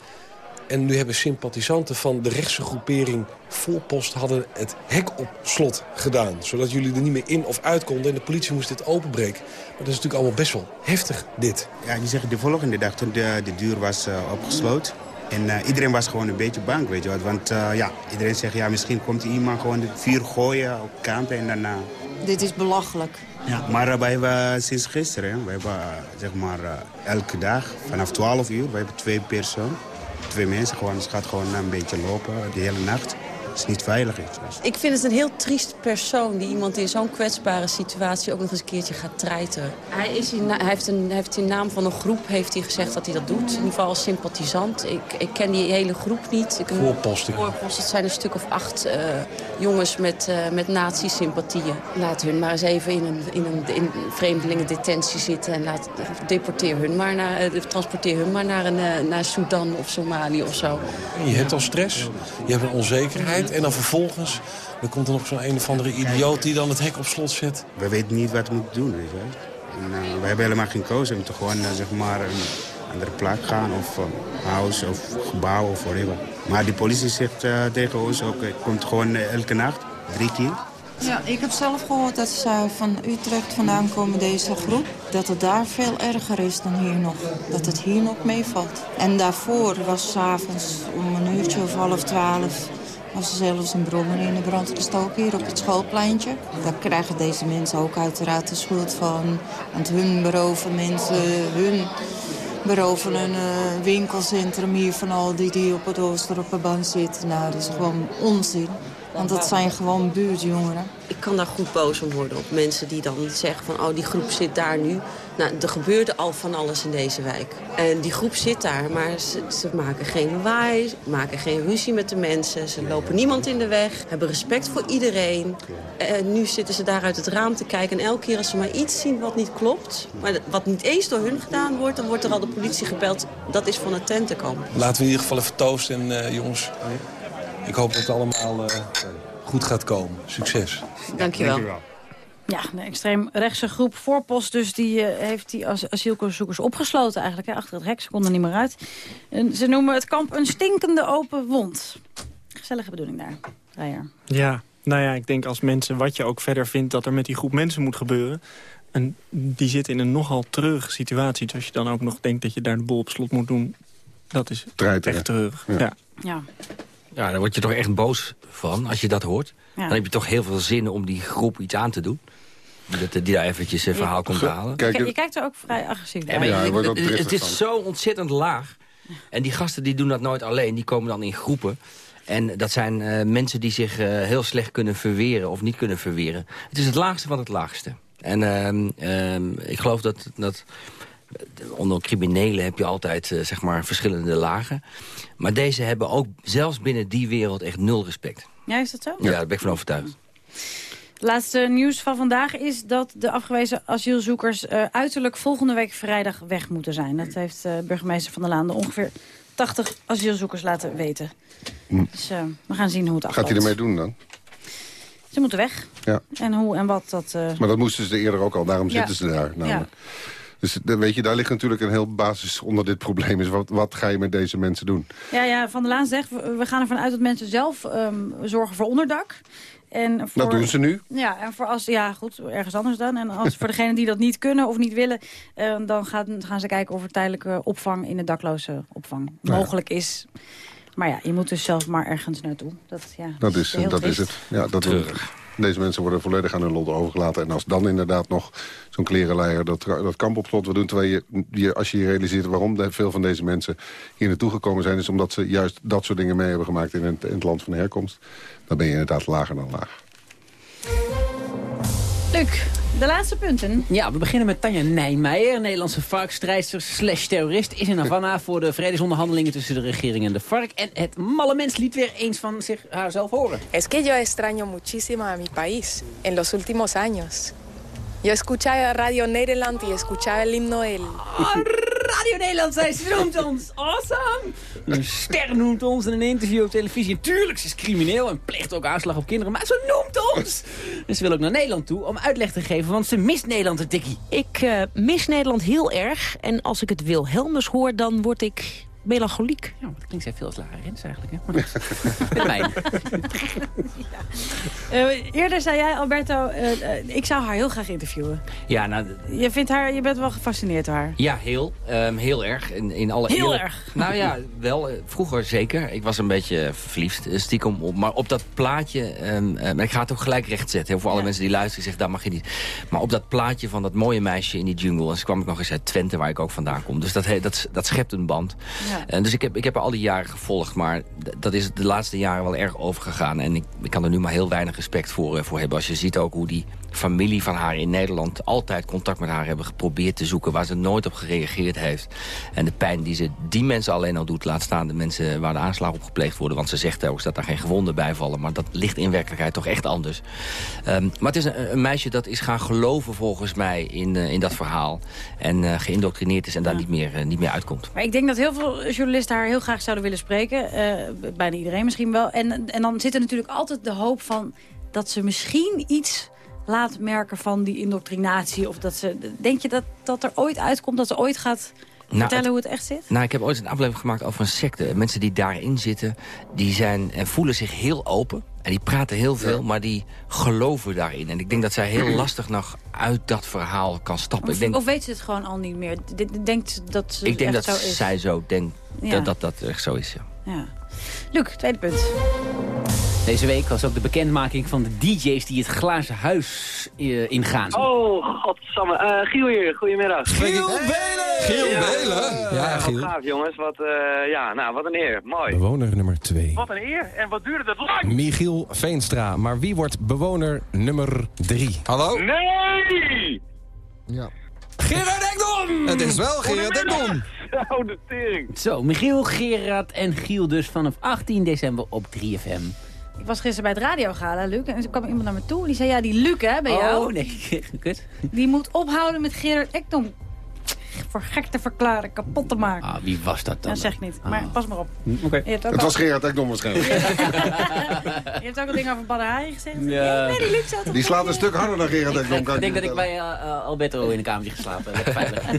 En nu hebben sympathisanten van de rechtse groepering Voorpost... hadden het hek op slot gedaan. Zodat jullie er niet meer in of uit konden. En de politie moest dit openbreken. Maar dat is natuurlijk allemaal best wel heftig, dit. Ja, die zeggen de volgende dag toen de, de deur was eh, opgesloten. En eh, iedereen was gewoon een beetje bang, weet je wat. Want eh, ja, iedereen zegt, ja, misschien komt iemand gewoon de vuur gooien op kampen en daarna... Dit is belachelijk. Ja, maar uh, wij hebben sinds gisteren, hè, we hebben uh, zeg maar uh, elke dag vanaf 12 uur, we hebben twee personen, twee mensen gewoon, het gaat gewoon een beetje lopen de hele nacht. Het is niet veilig. Dus. Ik vind het een heel triest persoon die iemand in zo'n kwetsbare situatie ook nog eens een keertje gaat treiteren. Hij, is in, hij, heeft een, heeft in naam van een groep heeft hij gezegd dat hij dat doet. In ieder geval als sympathisant. Ik, ik ken die hele groep niet. Ik, Voorposten. Voorposten. Het zijn een stuk of acht uh, jongens met, uh, met nazi-sympathieën. Laat hun maar eens even in een, in een in vreemdelingendetentie zitten. En laat, deporteer hun maar naar, uh, transporteer hun maar naar, een, naar Sudan of Somalië of zo. En je hebt al stress, je hebt een onzekerheid. En dan vervolgens dan komt er nog zo'n een of andere idioot die dan het hek op slot zet. We weten niet wat we moeten doen. Weet je. En, uh, we hebben helemaal geen keuze. We moeten gewoon uh, zeg maar een andere plek gaan. Of een huis of gebouw of whatever. Maar die politie zegt uh, tegen ons ook, het komt gewoon elke nacht, drie keer. Ja, ik heb zelf gehoord dat ze van Utrecht vandaan komen, deze groep. Dat het daar veel erger is dan hier nog. Dat het hier nog meevalt. En daarvoor was s'avonds om een uurtje of half twaalf was er zelfs een brommer in de brand gestoken hier op het schoolpleintje. Daar krijgen deze mensen ook uiteraard de schuld van. Want hun beroven mensen, hun beroven een uh, winkelcentrum hier van al die die op het Oosteroppenbaan zitten. Nou, dat is gewoon onzin. Want dat zijn gewoon buurtjongeren. Ik kan daar goed boos om worden op mensen die dan zeggen van... oh, die groep zit daar nu. Nou, er gebeurde al van alles in deze wijk. En die groep zit daar, maar ze, ze maken geen waai, maken geen ruzie met de mensen. Ze lopen niemand in de weg, hebben respect voor iedereen. En nu zitten ze daar uit het raam te kijken. En elke keer als ze maar iets zien wat niet klopt... maar wat niet eens door hun gedaan wordt... dan wordt er al de politie gebeld. Dat is van het tent te komen. Laten we in ieder geval even toosten, en, uh, jongens. Ik hoop dat het allemaal uh, goed gaat komen. Succes. Dankjewel. Dankjewel. Ja, de extreem rechtse groep Voorpost dus die uh, heeft die as asielzoekers opgesloten eigenlijk. Hè, achter het hek, ze konden er niet meer uit. En ze noemen het kamp een stinkende open wond. Gezellige bedoeling daar, Rijer. Ja, nou ja, ik denk als mensen, wat je ook verder vindt... dat er met die groep mensen moet gebeuren... en die zitten in een nogal treurige situatie. Dus als je dan ook nog denkt dat je daar de bol op slot moet doen... dat is Treiteren. echt treurig. Ja. ja. ja. Ja, daar word je toch echt boos van als je dat hoort. Ja. Dan heb je toch heel veel zin om die groep iets aan te doen. Die, die daar eventjes een verhaal komt halen. Kijk, je kijkt er ook vrij agressief ja, bij. Ja, het, is zo ontzettend laag. En die gasten die doen dat nooit alleen. Die komen dan in groepen. En dat zijn uh, mensen die zich uh, heel slecht kunnen verweren of niet kunnen verweren. Het is het laagste van het laagste. En uh, ik geloof dat... dat onder criminelen heb je altijd uh, zeg maar verschillende lagen. Maar deze hebben ook zelfs binnen die wereld echt nul respect. Ja, is dat zo? Ja, daar ben ik van overtuigd. Het laatste nieuws van vandaag is dat de afgewezen asielzoekers... Uh, uiterlijk volgende week vrijdag weg moeten zijn. Dat heeft uh, burgemeester Van der Laan de ongeveer 80 asielzoekers laten weten. Hm. Dus uh, we gaan zien hoe het afloopt. Gaat hij ermee doen dan? Ze moeten weg. Ja. En hoe en wat dat... Maar dat moesten ze eerder ook al, daarom ja. zitten ze daar. Namelijk. Ja. Dus weet je, daar ligt natuurlijk een heel basis onder dit probleem. Is wat, wat ga je met deze mensen doen? Ja, ja Van der Laan zegt, we gaan ervan uit dat mensen zelf um, zorgen voor onderdak. En voor, dat doen ze nu. Ja, en voor als, ja, goed, ergens anders dan. En als voor degenen die dat niet kunnen of niet willen... Uh, dan gaan, gaan ze kijken of er tijdelijke opvang in de dakloze opvang nou ja. mogelijk is. Maar ja, je moet dus zelf maar ergens naartoe. Dat, ja, dat is, is, dat is het. Ja, dat Treurig. Deze mensen worden volledig aan hun lot overgelaten. En als dan inderdaad nog zo'n klerenleier dat, dat kamp op slot wil doen... terwijl je, als je je realiseert waarom veel van deze mensen hier naartoe gekomen zijn... is omdat ze juist dat soort dingen mee hebben gemaakt in het, in het land van herkomst... dan ben je inderdaad lager dan laag. Luc, De laatste punten. Ja, we beginnen met Tanja Nijmeijer, Nederlandse varkstrijdster slash terrorist. Is in Havana voor de vredesonderhandelingen tussen de regering en de vark. En het malle mens liet weer eens van zich, haarzelf horen. Es que yo extraño muchísimo a mi país en los últimos años. Yo escuchaba Radio Nederland y escuchaba el himno del... Radio Nederland, zij noemt ons. Awesome! Een ster noemt ons in een interview op televisie. Tuurlijk, ze is crimineel en pleegt ook aanslag op kinderen. Maar ze noemt ons! En ze wil ook naar Nederland toe om uitleg te geven, want ze mist Nederland een tikkie. Ik eh, mis Nederland heel erg. En als ik het Wilhelmus hoor, dan word ik melancholiek. Ja, dat klinkt veel als Lara Rens eigenlijk. Hè? Maar goed. Willemijn. Eh, eerder zei jij, Alberto, eh, eh, ik zou haar heel graag interviewen. Ja, nou, Je, vindt haar, je bent wel gefascineerd door haar. Ja, heel. Ehm, heel erg. In, in alle Heel eerlijk- erg? Nou ja, wel. Vroeger zeker. Ik was een beetje verliefd, stiekem. Op, maar op dat plaatje... maar ik ga het ook gelijk rechtzetten. hè, Voor alle mensen die luisteren, zeggen dat mag je niet. Maar op dat plaatje van dat mooie meisje in die jungle... en ze kwam ik nog eens uit Twente, waar ik ook vandaan kom. Dus dat, he- dat, dat schept een band. En dus ik heb, ik heb haar al die jaren gevolgd. Maar dat is de laatste jaren wel erg overgegaan. En ik, ik kan er nu maar heel weinig respect voor, eh, voor hebben. Als je ziet ook hoe die familie van haar in Nederland... altijd contact met haar hebben geprobeerd te zoeken... waar ze nooit op gereageerd heeft. En de pijn die ze die mensen alleen al doet... laat staan de mensen waar de aanslag op gepleegd worden. Want ze zegt telkens dat daar geen gewonden bij vallen. Maar dat ligt in werkelijkheid toch echt anders. Ehm, maar het is een, een meisje dat is gaan geloven volgens mij in, eh, in dat verhaal. En eh, geïndoctrineerd is en daar niet, meer, eh, niet meer uitkomt. Maar ik denk dat heel veel journalisten haar heel graag zouden willen spreken. Bijna iedereen misschien wel. En, en dan zit er natuurlijk altijd de hoop van dat ze misschien iets laat merken van die indoctrinatie. Of dat ze, denk je dat dat er ooit uitkomt, dat ze ooit gaat Nou, vertellen het- hoe het echt zit? Nou, ik heb ooit een aflevering gemaakt over een secte. Mensen die daarin zitten, die zijn en voelen zich heel open. En die praten heel veel, maar die geloven daarin. En ik denk dat zij heel lastig nog uit dat verhaal kan stappen. Of, Ik denk, of weet ze het gewoon al niet meer? D- Denkt dat ze ik denk dat zo zij zo denkt Ja. dat, dat dat echt zo is. Ja. Ja. Luc, tweede punt. Deze week was ook de bekendmaking van de DJ's die het glazen huis eh, ingaan. Oh, godsamme. Eh Giel hier, goedemiddag. Giel Belen! Giel Belen! Ja, Wat Giel. gaaf jongens, wat, eh, ja, nou, wat een eer. Mooi. Bewoner nummer 2. Wat een eer. En wat duurde het lang? Michiel Veenstra. Maar wie wordt bewoner nummer 3? Hallo? Nee! Ja. Gerard Ekdom! Het is wel Gerard Ekdom. Zo, de tering. Zo, Michiel, Gerard en Giel dus vanaf 18 december op 3FM. Ik was gisteren bij het radiogala, Luc. En toen kwam iemand naar me toe. Die zei, ja, die Luc, hè, bij jou. Oh, nee, kut. Die moet ophouden met Gerard Ekdom voor gek te verklaren, kapot te maken. Ah, wie was dat dan? Dat zeg ik niet, maar pas maar op. Oké. Je ook Het al- was Gerard Ekdom waarschijnlijk. Je hebt ook al dingen over Badr Hari gezegd. Ja. Nee, die Luc zat Die slaat een stuk harder dan Gerard Ekdom. kan Ik denk je dat ik bij eh, Alberto in de kamertje geslapen heb. Veilig.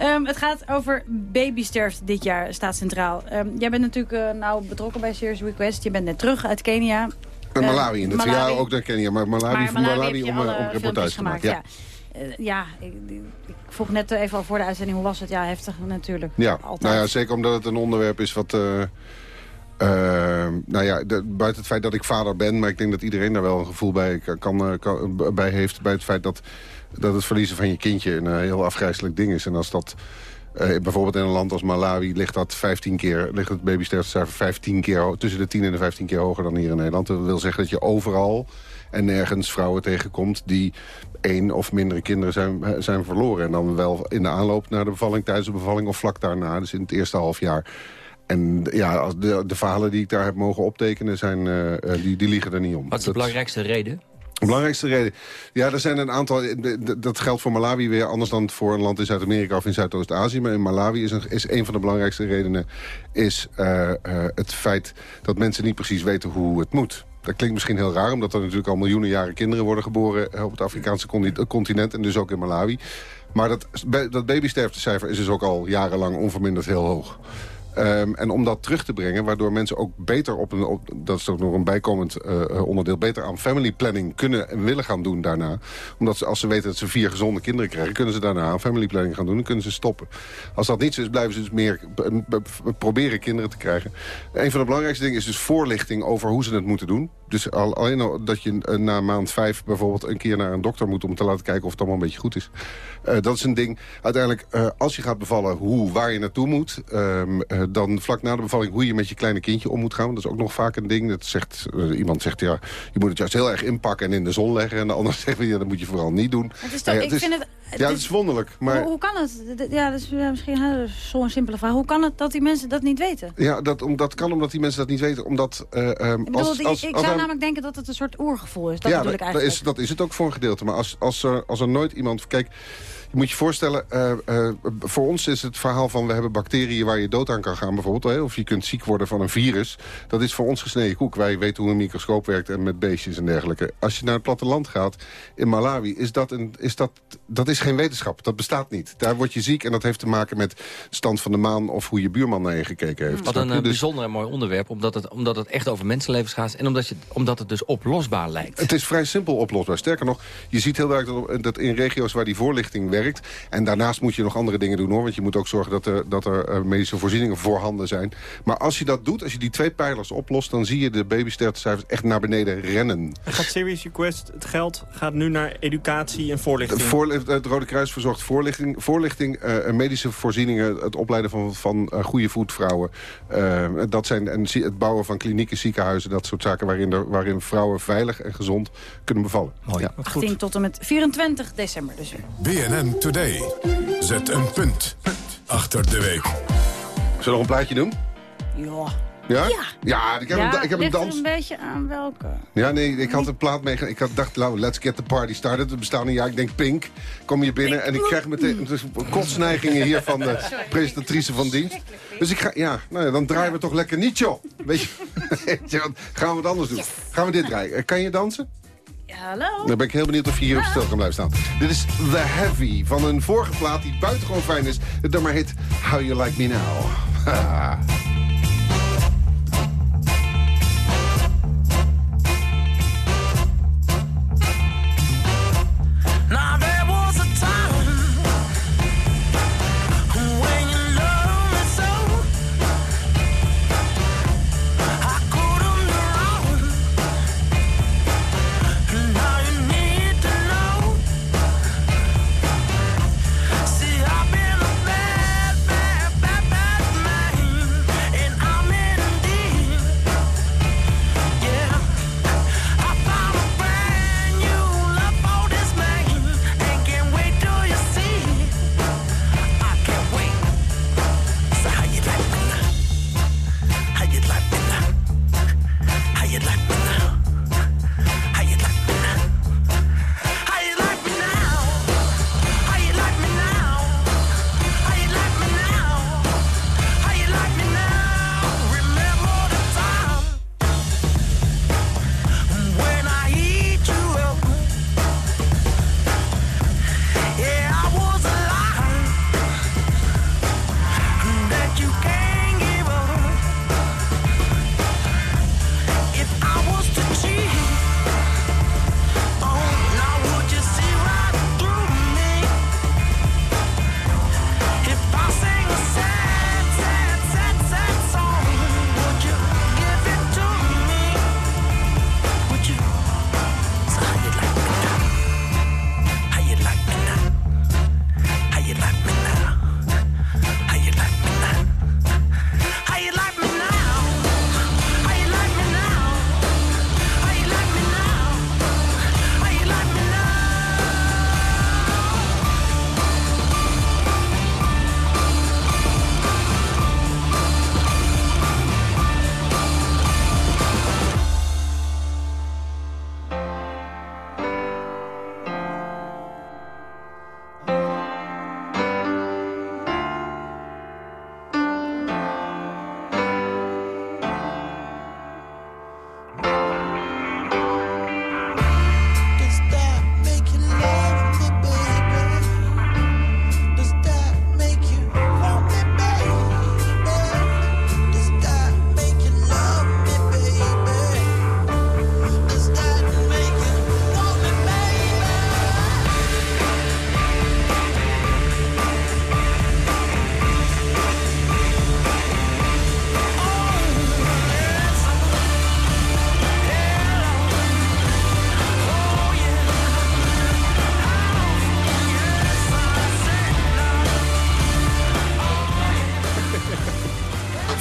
Ehm, het gaat over babysterfte dit jaar, staat centraal. Ehm, jij bent natuurlijk eh, nou betrokken bij Serious Request. Je bent net terug uit Kenia. En Eh, Malawi in het Malawi. jaar ook naar Kenia. Maar Malawi, Maar Malawi, om, eh, om reportage te maken. Ja. Eh, ja, ik, ik vroeg net even al voor de uitzending, hoe was het? Ja, heftig natuurlijk. Ja, Altijd. nou ja, zeker omdat het een onderwerp is wat... eh, nou ja, de- buiten het feit dat ik vader ben... maar ik denk dat iedereen daar wel een gevoel bij, kan, kan, bij heeft... bij het feit dat, dat het verliezen van je kindje een eh, heel afgrijzelijk ding is. En als dat... eh, bijvoorbeeld in een land als Malawi ligt dat 15 keer, ligt het babysterftecijfer 15 keer tussen de 10 en de 15 keer hoger dan hier in Nederland. Dat wil zeggen dat je overal en nergens vrouwen tegenkomt die één of mindere kinderen zijn, eh, zijn verloren. En dan wel in de aanloop naar de bevalling, tijdens de bevalling of vlak daarna. Dus in het eerste half jaar. En ja, de, de verhalen die ik daar heb mogen optekenen, zijn, die, die liegen er niet om. Wat is de belangrijkste reden? Belangrijkste reden. Ja, er zijn een aantal. de- Dat geldt voor Malawi weer anders dan voor een land in Zuid-Amerika of in Zuidoost-Azië. Maar in Malawi is een, is een van de belangrijkste redenen is, eh, eh, het feit dat mensen niet precies weten hoe het moet. Dat klinkt misschien heel raar, omdat er natuurlijk al miljoenen jaren kinderen worden geboren eh, op het Afrikaanse eh, continent en dus ook in Malawi. Maar dat, dat babysterftecijfer is dus ook al jarenlang onverminderd heel hoog. Ehm, en om dat terug te brengen, waardoor mensen ook beter op een... Dat is ook nog een bijkomend eh, eh, onderdeel... beter aan family planning kunnen en willen gaan doen daarna. Omdat als ze weten dat ze vier gezonde kinderen krijgen... kunnen ze daarna aan family planning gaan doen en kunnen ze stoppen. Als dat niet zo is, blijven ze dus meer proberen kinderen te krijgen. Een van de belangrijkste dingen is dus voorlichting over hoe ze het moeten doen. Dus al, alleen al dat je eh, na maand vijf bijvoorbeeld een keer naar een dokter moet... om te laten kijken of het allemaal een beetje goed is. Dat is een ding. Uiteindelijk, als je gaat bevallen, hoe, waar je naartoe moet... ehm, eh, eh, dan vlak na de bevalling hoe je met je kleine kindje om moet gaan. Dat is ook nog vaak een ding. Dat zegt, eh, iemand zegt, ja, je moet het juist heel erg inpakken en in de zon leggen. En de ander zegt, ja, dat moet je vooral niet doen. Het is toch, Nou ja, ik het is- vind het... ja, het is wonderlijk. Maar Hoe, hoe kan het? Ja, dat is misschien een zo'n simpele vraag. Hoe kan het dat die mensen dat niet weten? ja, dat, om, dat kan omdat die mensen dat niet weten. Omdat, eh, ehm, Ik, bedoel, als, ik- als, ik als zou namelijk denken dat het een soort oergevoel is. Dat ja, bedoel ik dat, eigenlijk. is, dat is het ook voor een gedeelte. Maar als, als, er, als er nooit iemand... Kijk, je moet je voorstellen... eh, eh, voor ons is het verhaal van... we hebben bacteriën waar je dood aan kan gaan bijvoorbeeld. Hè, of je kunt ziek worden van een virus. Dat is voor ons gesneden koek. Wij weten hoe een microscoop werkt en met beestjes en dergelijke. Als je naar het platteland gaat in Malawi... is dat, een, is dat, dat is geen wetenschap. Dat bestaat niet. Daar word je ziek en dat heeft te maken met stand van de maan... of hoe je buurman naar je gekeken heeft. Wat een eh, Dus- bijzonder en mooi onderwerp, omdat het, omdat het echt over mensenlevens gaat... en omdat, je, omdat het dus oplosbaar lijkt. Het is vrij simpel oplosbaar. Sterker nog, je ziet heel duidelijk dat- dat in regio's waar die voorlichting werkt... en daarnaast moet je nog andere dingen doen, hoor. Want je moet ook zorgen dat er, dat er eh, medische voorzieningen voorhanden zijn. Maar als je dat doet, als je die twee pijlers oplost... dan zie je de babysterftecijfers echt naar beneden rennen. Gaat Serious Request, het geld gaat nu naar educatie en voorlichting. Het, Rode Kruis verzorgt voorlichting, voorlichting eh, medische voorzieningen... het opleiden van, van eh, goede voetvrouwen. dat zijn, en zie- het bouwen van klinieken, ziekenhuizen... dat soort zaken waarin, er, waarin vrouwen veilig en gezond kunnen bevallen. Ja. 18 tot en met 24 december dus weer. BNN Today. Zet een punt achter de week. Zullen we nog een plaatje doen? Ja. Ja? Ja, ik heb, ja, een, ik heb een dans... een beetje aan welke. Ja, nee, ik had een plaat mee. Ik had dacht, nou, let's get the party started. We bestaan een jaar, ik denk Pink. Kom je binnen en ik krijg meteen dus kotsneigingen hier van de presentatrice van dienst. Dus ik ga, ja, nou ja, dan draaien we toch lekker niet, joh. Weet je, weet je wat, gaan we wat anders doen. Gaan we dit draaien. Eh, Kan je dansen? Hallo? Dan ben ik heel benieuwd of je hier op stil kan blijven staan. Dit is The Heavy van een vorige plaat die buitengewoon fijn is. Het nummer heet How You Like Me Now. Now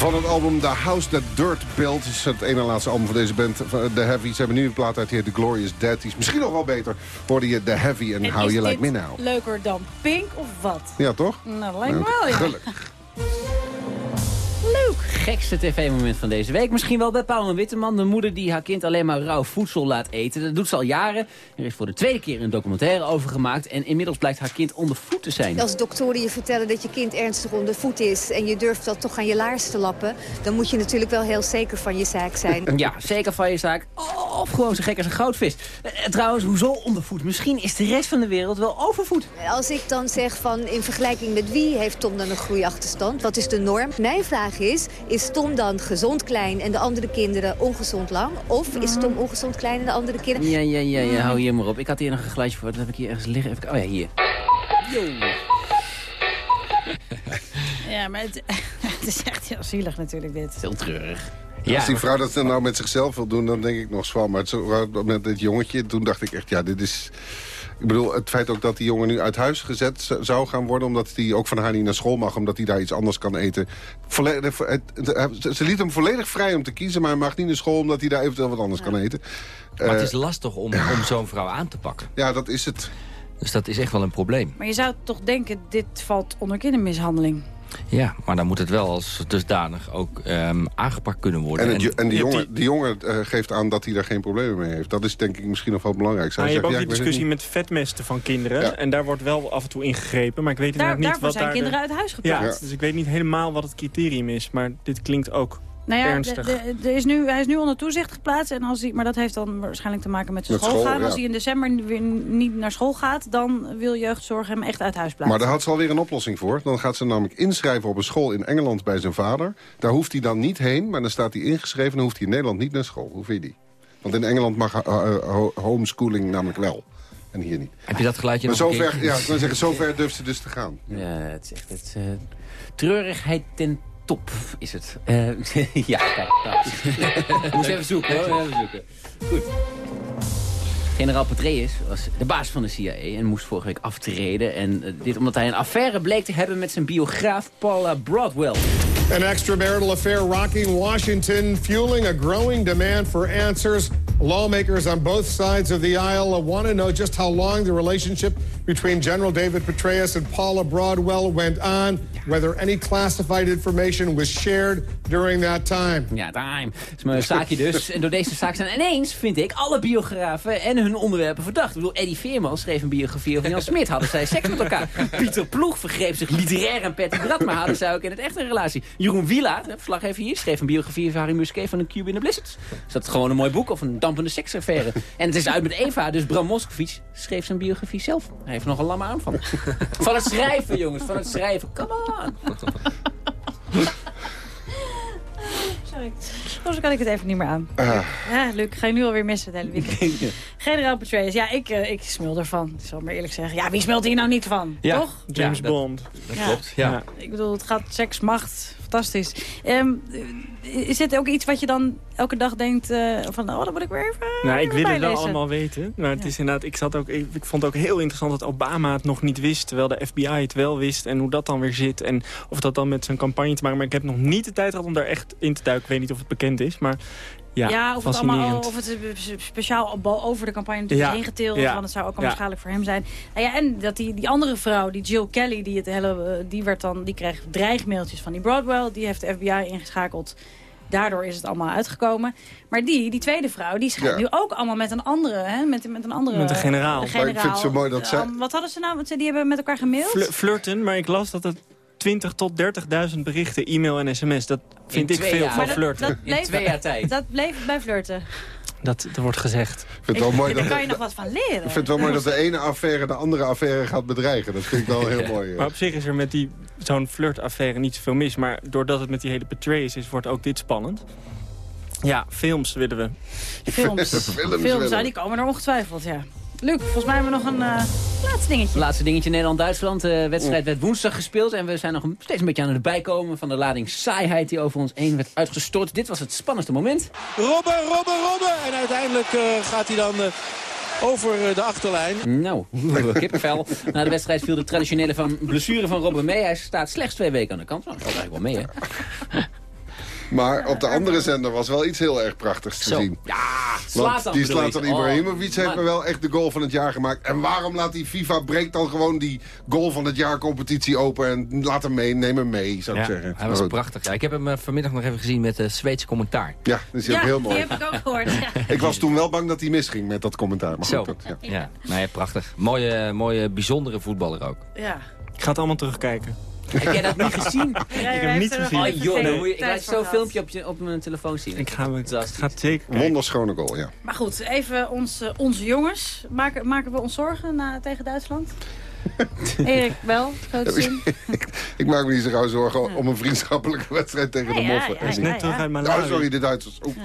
Van het album The House That Dirt Built is het ene laatste album van deze band. The Heavy. Ze hebben nu een plaat uit heet The Glorious Dead. Die is misschien nog wel beter. Hoorde je The Heavy en, En How You Like Me Now. leuker dan Pink of wat? Ja, toch? Nou, dat lijkt me wel, ja. Gelukkig. Gekste tv-moment van deze week. Misschien wel bij Paul en Witteman. De moeder die haar kind alleen maar rauw voedsel laat eten. Dat doet ze al jaren. Er is voor de tweede keer een documentaire over gemaakt. En inmiddels blijkt haar kind onder voet te zijn. Als doktoren je vertellen dat je kind ernstig onder voet is... en je durft dat toch aan je laars te lappen... dan moet je natuurlijk wel heel zeker van je zaak zijn. Ja, zeker van je zaak. Of gewoon zo gek als een goudvis. Eh, trouwens, hoezo ondervoed? Misschien is de rest van de wereld wel overvoed. Als ik dan zeg van in vergelijking met wie heeft Tom dan een groeiachterstand? Wat is de norm? Mijn vraag is, is Tom dan gezond klein en de andere kinderen ongezond lang? Of is Tom ongezond klein en de andere kinderen... Ja, ja, ja, ja, hou hier maar op. Ik had hier nog een geluidje voor. Dat heb ik hier ergens liggen. Even... Oh ja, hier. Ja, maar het, het is echt heel zielig natuurlijk dit. Heel treurig. Als die vrouw dat nou met zichzelf wil doen, dan denk ik nog zwaar. Maar het, zo- met dit jongetje, toen dacht ik echt, ja, dit is... Ik bedoel, het feit ook dat die jongen nu uit huis gezet zou gaan worden... omdat hij ook van haar niet naar school mag, omdat hij daar iets anders kan eten. Volledig, het, het- ze liet hem volledig vrij om te kiezen... maar hij mag niet naar school omdat hij daar eventueel wat anders kan eten. Maar het Eh, is lastig om, om zo'n vrouw aan te pakken. Ja, dat is het. Dus dat is echt wel een probleem. Maar je zou toch denken, dit valt onder kindermishandeling. Ja, maar dan moet het wel als dusdanig ook ehm, aangepakt kunnen worden. En, het, jo- en die jongen, die jongen eh, geeft aan dat hij daar geen problemen mee heeft. Dat is denk ik misschien nog wel belangrijk. Maar je hebt ook ja, die discussie met vetmesten van kinderen. Ja. En daar wordt wel af en toe ingegrepen. Maar ik weet Daar- inderdaad niet daarvoor wat zijn daar de- kinderen uit huis Ja, geplaatst. dus ik weet niet helemaal wat het criterium is. Maar dit klinkt ook Nou ja, ernstig. de, de- er is nu, hij is nu onder toezicht geplaatst. En als hij, maar dat heeft dan waarschijnlijk te maken met zijn school, school, gaan. ja. Als hij in december weer niet naar school gaat... dan wil jeugdzorg hem echt uit huis plaatsen. Maar daar had ze alweer een oplossing voor. Dan gaat ze namelijk inschrijven op een school in Engeland bij zijn vader. Daar hoeft hij dan niet heen, maar dan staat hij ingeschreven... en dan hoeft hij in Nederland niet naar school. Hoe vind je die? Want in Engeland mag eh, eh, ho- homeschooling namelijk wel. En hier niet. Heb je dat geluidje Maar nog zover, ja, ik wil zeggen, zover durft ze dus te gaan. Ja, het is echt het, eh, treurigheid ten top is het. Eh, ja, kijk. Nou. Moest even zoeken hoor. Even zoeken. Goed. Generaal Petraeus was de baas van de CIA en moest vorige week aftreden. En eh, dit omdat hij een affaire bleek te hebben met zijn biograaf Paula Broadwell. An extramarital affair rocking Washington, fueling a growing demand for answers. Lawmakers on both sides of the aisle want to know just how long the relationship between General David Petraeus and Paula Broadwell went on, whether any classified information was shared during that time. Ja, time. Dat is mijn zaakje dus. En door deze zaak zijn ineens, vind ik, alle biografen en hun onderwerpen verdacht. Ik bedoel, Eddie Veerman schreef een biografie over Jan Smit. Hadden zij seks met elkaar. Pieter Ploeg vergreep zich literair aan Patty maar hadden zij ook in het echt een relatie. Jeroen Wielaert, de verslaggever hier, schreef een biografie over Harry Musquet van een Cube in the Blizzards. Is dat gewoon een mooi boek of een dampende seksaffaire? En het is uit met Eva, dus Bram Moskowitz schreef zijn biografie zelf. Hij heeft nog een lamme aan van. Van het schrijven, jongens, van het schrijven. Come on. Oh, zo kan ik het even niet meer aan. Ah. Ja, Luc, ga je nu alweer missen het hele weekend. Generaal Petraeus, ja, ik, eh, ik smul ervan. Ik zal maar eerlijk zeggen. Ja, wie smelt hier nou niet van? Ja. Toch? James Ja, Bond. Dat Ja. klopt, ja. Ik bedoel, het gaat seks, macht, fantastisch. Ehm, is dit ook iets wat je dan elke dag denkt eh, van... oh, dan moet ik weer even Nou, ik wil het wel allemaal weten. Maar het is inderdaad, ik, zat ook, ik, ik vond het ook heel interessant dat Obama het nog niet wist. Terwijl de FBI het wel wist. En hoe dat dan weer zit. En of dat dan met zijn campagne te maken. Maar ik heb nog niet de tijd gehad om daar echt in te duiken. Ik weet niet of het bekend is. Maar ja, Ja, of het, allemaal, of het spe- speciaal over de campagne natuurlijk Ja, is ingeteeld. ja, Want het zou ook allemaal ja. schadelijk voor hem zijn. Nou ja, en dat die, die andere vrouw, die Jill Kelly, die, het hele, eh, die, werd dan, die kreeg dreigmailtjes van die Broadwell. Die heeft de FBI ingeschakeld. Daardoor is het allemaal uitgekomen. Maar die, die tweede vrouw, die schijnt Ja. nu ook allemaal met een andere... Hè, met, met een andere Met een generaal. Maar ik vind het zo mooi dat zij- Um, wat hadden ze nou? Want ze- die hebben met elkaar gemaild? Flir- flirten, maar ik las dat het 20 tot 30.000 berichten, e-mail en sms. Dat vind In ik veel jaar. van flirten. dat In twee jaar tijd. Dat bleef bij flirten. Dat, dat wordt gezegd. Ik vind het wel mooi Daar dat, kan je de, nog wat van leren. ik vind het wel mooi dat de ene affaire de andere affaire gaat bedreigen. Dat vind ik wel heel mooi. Maar op zich is er met die zo'n flirtaffaire niet zoveel mis. Maar doordat het met die hele Petraeus is, wordt ook dit spannend. Ja, films willen we. Films. Films Films, willen. nou, die komen er ongetwijfeld, ja. Luc, volgens mij hebben we nog een eh, laatste dingetje. Laatste dingetje Nederland-Duitsland. De wedstrijd werd woensdag gespeeld. En we zijn nog een- steeds een beetje aan het bijkomen van de lading saaiheid die over ons heen werd uitgestort. Dit was het spannendste moment. Robben, Robben, Robben. En uiteindelijk eh, gaat hij dan eh, over eh, de achterlijn. Nou, kippenvel. Na de wedstrijd viel de traditionele van blessure van Robben mee. Hij staat slechts twee weken aan de kant. Nou, dat valt eigenlijk wel mee, hè? Maar op de andere zender was wel iets heel erg prachtigs te Zo. zien. Ja, Want Zlatan die bedoel je. Zlatan Ibrahimovic Oh, heeft me wel echt de goal van het jaar gemaakt. En waarom laat die FIFA breekt dan gewoon die goal van het jaar competitie open... en laat hem mee, neem hem mee, zou ik Ja, zeggen. hij was goed. prachtig. Ja, ik heb hem eh, vanmiddag nog even gezien met uh, Zweedse commentaar. Ja, dat is ook heel mooi. die heb ik ook gehoord. Ja. Ik was toen wel bang dat hij misging met dat commentaar. Maar Zo, goed, dat, ja. ja. Nee, prachtig. Mooie, mooie, bijzondere voetballer ook. Ja. Ik ga het allemaal terugkijken. Heb jij dat niet gezien? Ja, Ik heb hem heeft niet gezien. Oh joh, dan moet je, ik laat zo'n filmpje op, je, op mijn telefoon zien. Ik ga, ik ga zeker. Wonderschone goal, ja. Maar goed, even ons, onze jongens. Maken, maken we ons zorgen na, tegen Duitsland? Erik, wel, zin. Ik maak me niet zo gauw zorgen om een vriendschappelijke wedstrijd tegen de ja, moffen. ja. Net terug uit Malawi. Oh, sorry, de Duitsers. Ik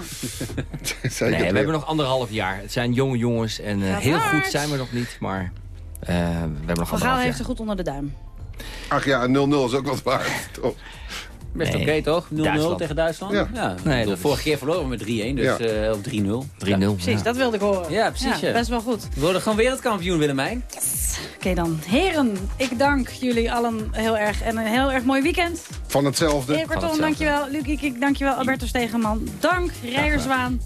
Nee, we weer. hebben nog anderhalf jaar. Het zijn jonge jongens en eh, heel hard. goed zijn we nog niet, maar eh, we hebben nog Van Gaal anderhalf heeft jaar. ze goed onder de duim. Ach ja, 0-0 is ook wat waard. toch? Best Nee. oké toch? 0-0 Duitsland. tegen Duitsland? Ja. ja. Nee, de vorige keer verloren we met 3-1, dus Ja. eh, of 3-0. 3-0. Precies, ja. dat wilde ik horen. Ja, precies, ja. Best wel goed. We worden gewoon wereldkampioen, Willemijn. Oké dan. Heren, ik dank jullie allen heel erg. En een heel erg mooi weekend. Van hetzelfde. Erik hetzelfde. dankjewel. Luc Ikik, dankjewel. Alberto Stegenman, dank. Rijerswaan,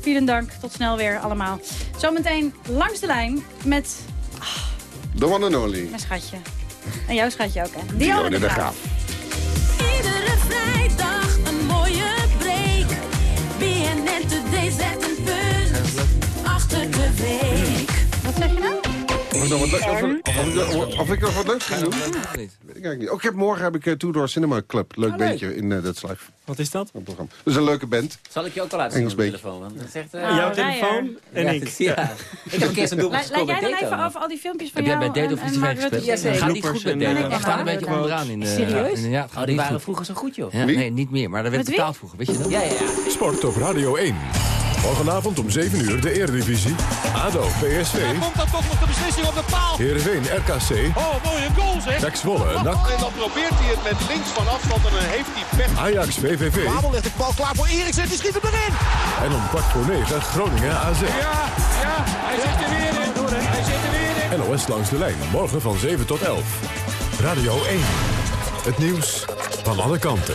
vielen dank. Tot snel weer allemaal. Zometeen langs de lijn met The one and only. mijn schatje. En jouw schatje ook, hè? Dionne de Graaf. Iedere vrijdag een mooie break. BNN Today zet een punt achter de week. Wat zeg je nou? Of, ik nog wat leuk- of, of, of ik nog wat leuks ga doen? Weet ik eigenlijk niet. Ook ik heb, morgen heb ik uh, Two Door Cinema Club. Leuk Ah, leuk. bandje in uh, dat live Wat is dat? programma. Dat is een leuke band. Zal ik je ook wel laten zien op telefoon? Is echt, eh, Nou, Jouw Rijer. telefoon en ik. ja. Ik heb een keer zo'n doelpunt Laat, jij dan Dayton. even over al die filmpjes van Heb jij jou bij Date of Rutte gespeeld? Ja, zeker. Het gaat niet goed met Date. eh, Het staat een beetje onderaan. In de, Serieus? ja, Oh, die waren vroeger zo goed, joh. Nee, niet meer. Maar dat werd betaald vroeger, weet je dat? Ja, ja, ja. Sport op Radio 1. Morgenavond om 7 uur de Eredivisie. ADO, PSV, Komt dan toch nog de beslissing op de paal? Heerenveen, RKC, Oh, mooie goal zeg. PEC Zwolle, NAC, En dan probeert hij het met links van afstand en dan heeft hij pech. Ajax, VVV Babel legt de bal klaar voor Eriksen, die schiet hem erin. en om kwart voor 9 Groningen AZ. Ja, ja, hij zit er weer in. Hij zit er weer in. NOS langs de lijn, morgen van 7 tot 11. Radio 1. Het nieuws van alle kanten.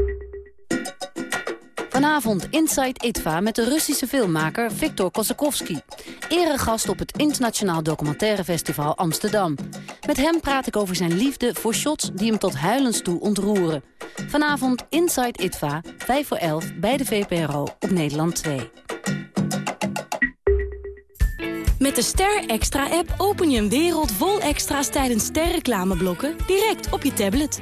Vanavond Inside ITVA met de Russische filmmaker Viktor Kossakovsky. Eregast op het Internationaal Documentaire Festival Amsterdam. Met hem praat ik over zijn liefde voor shots die hem tot huilens toe ontroeren. Vanavond Inside ITVA, 5 voor 11 bij de VPRO op Nederland 2. Met de Ster Extra-app open je een wereld vol extra's tijdens sterreclameblokken direct op je tablet.